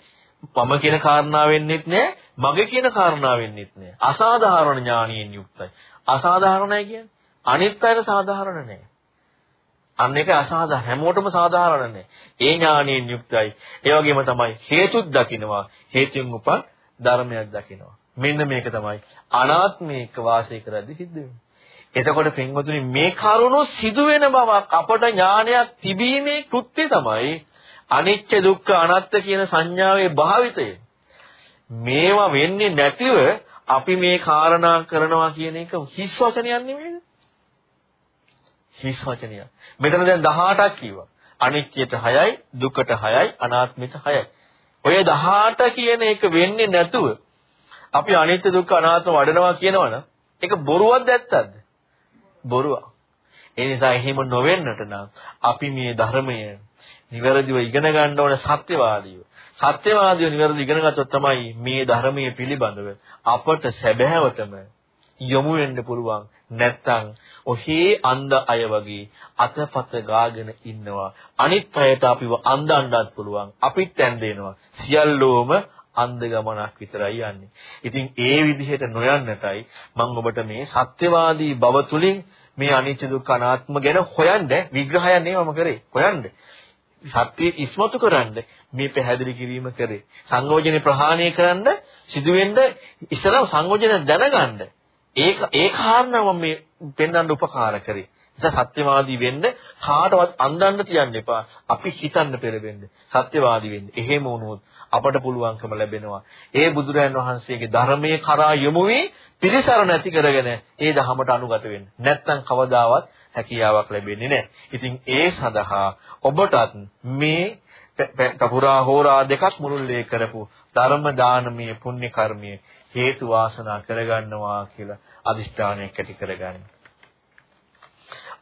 මම කියන කාරණාව වෙන්නේත් නැහැ. මගේ කියන කාරණාව වෙන්නේත් නැහැ. අසාධාරණ ඥානියෙන් යුක්තයි. අසාධාරණයි කියන්නේ අනිත් අයට සාධාරණ නැහැ. අන්න ඒක අසාධාරණ හැමෝටම සාධාරණ නැහැ. ඒ ඥානියෙන් යුක්තයි. ඒ වගේම තමයි හේතුත් දකින්නවා. හේතුන් උපන් ධර්මයක් දකිනවා. මෙන්න මේක තමයි අනාත්මික වාසය කරද්දී සිද්ධ වෙන්නේ. එතකොට පින්වතුනි මේ කරුණු සිදුවෙන බවක් අපට ඥානයක් තිබීමේ කෘත්‍යය තමයි අනිත්‍ය දුක්ඛ අනාත්ත කියන සංඥාවේ භාවිතය. මේවා වෙන්නේ නැතිව අපි මේ කාරණා කරනවා කියන එක හිස් වචනයක් නෙමෙයි. හිස් වචනයක්. මෙතන දැන් 18ක් කිව්වා. අනිත්‍යයට 6යි, දුකට 6යි, අනාත්මයට 6යි. ඔය 18 කියන එක වෙන්නේ නැතුව අපි අනිත්‍ය දුක්ඛ අනාත්ම වඩනවා කියනවනම් ඒක බොරුවක්ද ඇත්තක්ද? බොරුවක්. ඒ නිසා එහෙම නොවෙන්නට නම් අපි මේ ධර්මය නිවැරදිව ඉගෙන ගන්න ඕන සත්‍යවාදීව. සත්‍යවාදීව නිවැරදිව ඉගෙන ගත්තොත් තමයි මේ ධර්මයේ පිළිබඳව අපට සැබෑවටම යොමු වෙන්න පුළුවන්. නැත්තම් ඔහේ අන්ධ අය වගේ අතපත ගාගෙන ඉන්නවා. අනිත් අයට අපිව අන්දන්නත් පුළුවන්. අපිත් ඇඳෙනවා. සියල්ලෝම අන්ධ ගමනක් විතරයි යන්නේ. ඉතින් ඒ විදිහට නොයන්නටයි මම ඔබට මේ සත්‍යවාදී බව තුලින් මේ අනිත්‍ය දුක්ඛ අනාත්ම ගැන හොයන්න විග්‍රහයක් නෙමෙයි මම කරේ. හොයන්න. සත්‍ය ඉස්මතු කරන්න මේ පැහැදිලි කිරීම කරේ. සංයෝජනේ ප්‍රහාණය කරන්න සිදුවෙන්න ඉස්සරහ සංයෝජන දැනගන්න. ඒක ඒ කාරණාව මේ පෙන්වන්න උපකාර කරේ. නිසා සත්‍යවාදී වෙන්න කාටවත් අන්දන්න තියන්න එපා. අපි හිතන්න පෙරෙන්න. සත්‍යවාදී වෙන්න. එහෙම වුණොත් අපට පුළුවන්කම ලැබෙනවා. ඒ බුදුරයන් වහන්සේගේ ධර්මයේ කරා යොමු වී පිළිසරණ ඇති කරගෙන ඒ ධහමට අනුගත වෙන්න. නැත්නම් කවදාවත් හැකියාවක් ලැබෙන්නේ නැහැ. ඉතින් ඒ සඳහා ඔබටත් මේ කපුරා හෝරා දෙකක් මුළුල්ලේ කරපු ධර්ම දානමය පුණ්‍ය කර්මය හේතු වාසනා කරගන්නවා කියලා අදිෂ්ඨානයක් ඇති කරගන්න.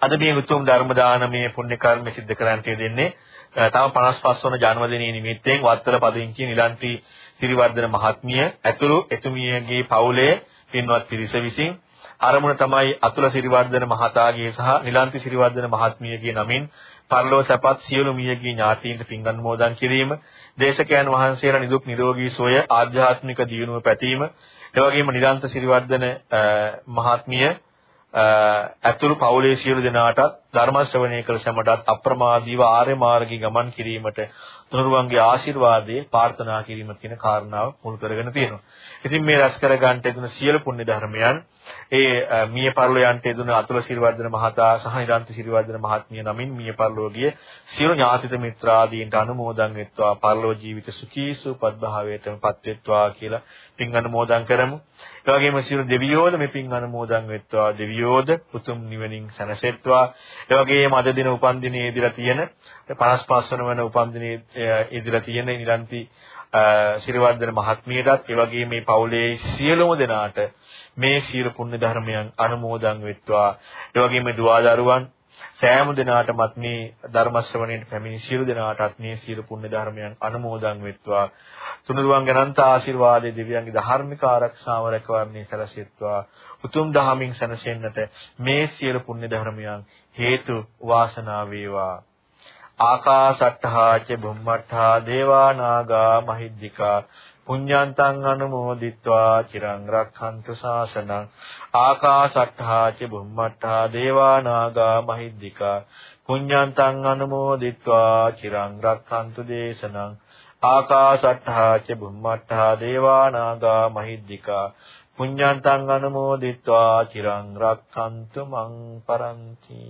අද මේ උතුම් ධර්ම දානමය පුණ්‍ය කර්ම සිද්ධ කරන්නට දෙන්නේ තම 55 වන ජන්මදිනයේ නිමිත්තෙන් වත්තල පදිංචි නිලන්ති සිරිවර්ධන මහත්මිය ඇතුළු එතුමියගේ පවුලේ පින්වත් පිරිස විසින් අරමුණ තමයි අතුල සිරිවර්ධන මහතාගේ සහ නිලන්ති සිරිවර්ධන මහත්මියගේ නමින් පරලෝ සැපත් සියලු මියගේ ඥාතීන්ට පින් අනුමෝදන් කිරීම දේශකයන් වහන්සේලා නිදුක් නිරෝගී සුවය ආධ්‍යාත්මික දියුණුව පැතීම එවැගේම නිරන්ත සිරිවර්ධන මහත්මිය ඇතුළු පවුලේ සියලු දෙනාටත් ධර්ම ශ්‍රවණය කළ සැමටත් අප්‍රමාදීව ආර්ය මාර්ගී ගමන් කිරීමට තුනුරුවන්ගේ ආශිර්වාදයේ ප්‍රාර්ථනා කිරීම කියන කාරණාව මුල් කරගෙන තියෙනවා. ඉතින් මේ රැස් කර ගන්නට යෙදුන සියලු පුණ්‍ය ධර්මයන් ඒ මිය පරලෝයන්ට යෙදුන අතුල සිරිවර්ධන මහතා සහ නිරන්ත සිරිවර්ධන මහත්මිය නමින් මිය පරලෝකීය සියලු ඥාතිත මිත්‍රාදීන්ට අනුමෝදන් වෙත්වා පරලෝ ජීවිත සුඛී සුවපත් භාවයටම පත් වෙත්වා කියලා පින් අනුමෝදන් කරමු. ඒ වගේම සියලු දෙවියෝද මේ පින් අනුමෝදන් වෙත්වා දෙවියෝද උතුම් නිවනින් සැනසෙත්වා. ඒ වගේම අද දින උපන්දිනයේ ඉදිරිය තියෙන 55 වන උපන්දිනයේ ඉදිරිය තියෙන නිරන්ති ශිරවර්ධන මහත්මියටත් ඒ වගේම මේ පවුලේ සියලුම දෙනාට මේ සීල පුණ්‍ය ධර්මයන් අනුමෝදන් වෙත්වා. ඒ වගේම දුවා දරුවන් සෑම දිනාටමත් මේ ධර්ම ශ්‍රවණයෙන් පැමිණි සියලු දෙනාටත් මේ සියලු පුණ්‍ය ධර්මයන් අනුමෝදන් වෙත්වා. තුනුරුවන්ගේ අනන්ත ආශිර්වාදයේ දිව්‍යංගේ ධාර්මික ආරක්ෂාව රැකවරණය සැලසෙත්වා. උතුම් දහමින් සැනසෙන්නට මේ සියලු පුණ්‍ය ධර්මයන් හේතු වාසනා වේවා. ආකාසට්ඨා ච බුම්මට්ඨා දේවා නාග මහිද්దికා පුඤ්ඤාන්තං අනුමෝදිත්වා චිරං රක්ඛන්තු ශාසනං ආකාසට්ඨා ච බුම්මට්ඨා දේවා නාග මහිද්దికා පුඤ්ඤාන්තං අනුමෝදිත්වා චිරං රක්ඛන්තු දේශනං ආකාසට්ඨා ච බුම්මට්ඨා දේවා නාග මහිද්దికා පුඤ්ඤාන්තං අනුමෝදිත්වා චිරං රක්ඛන්තු මං පරන්ති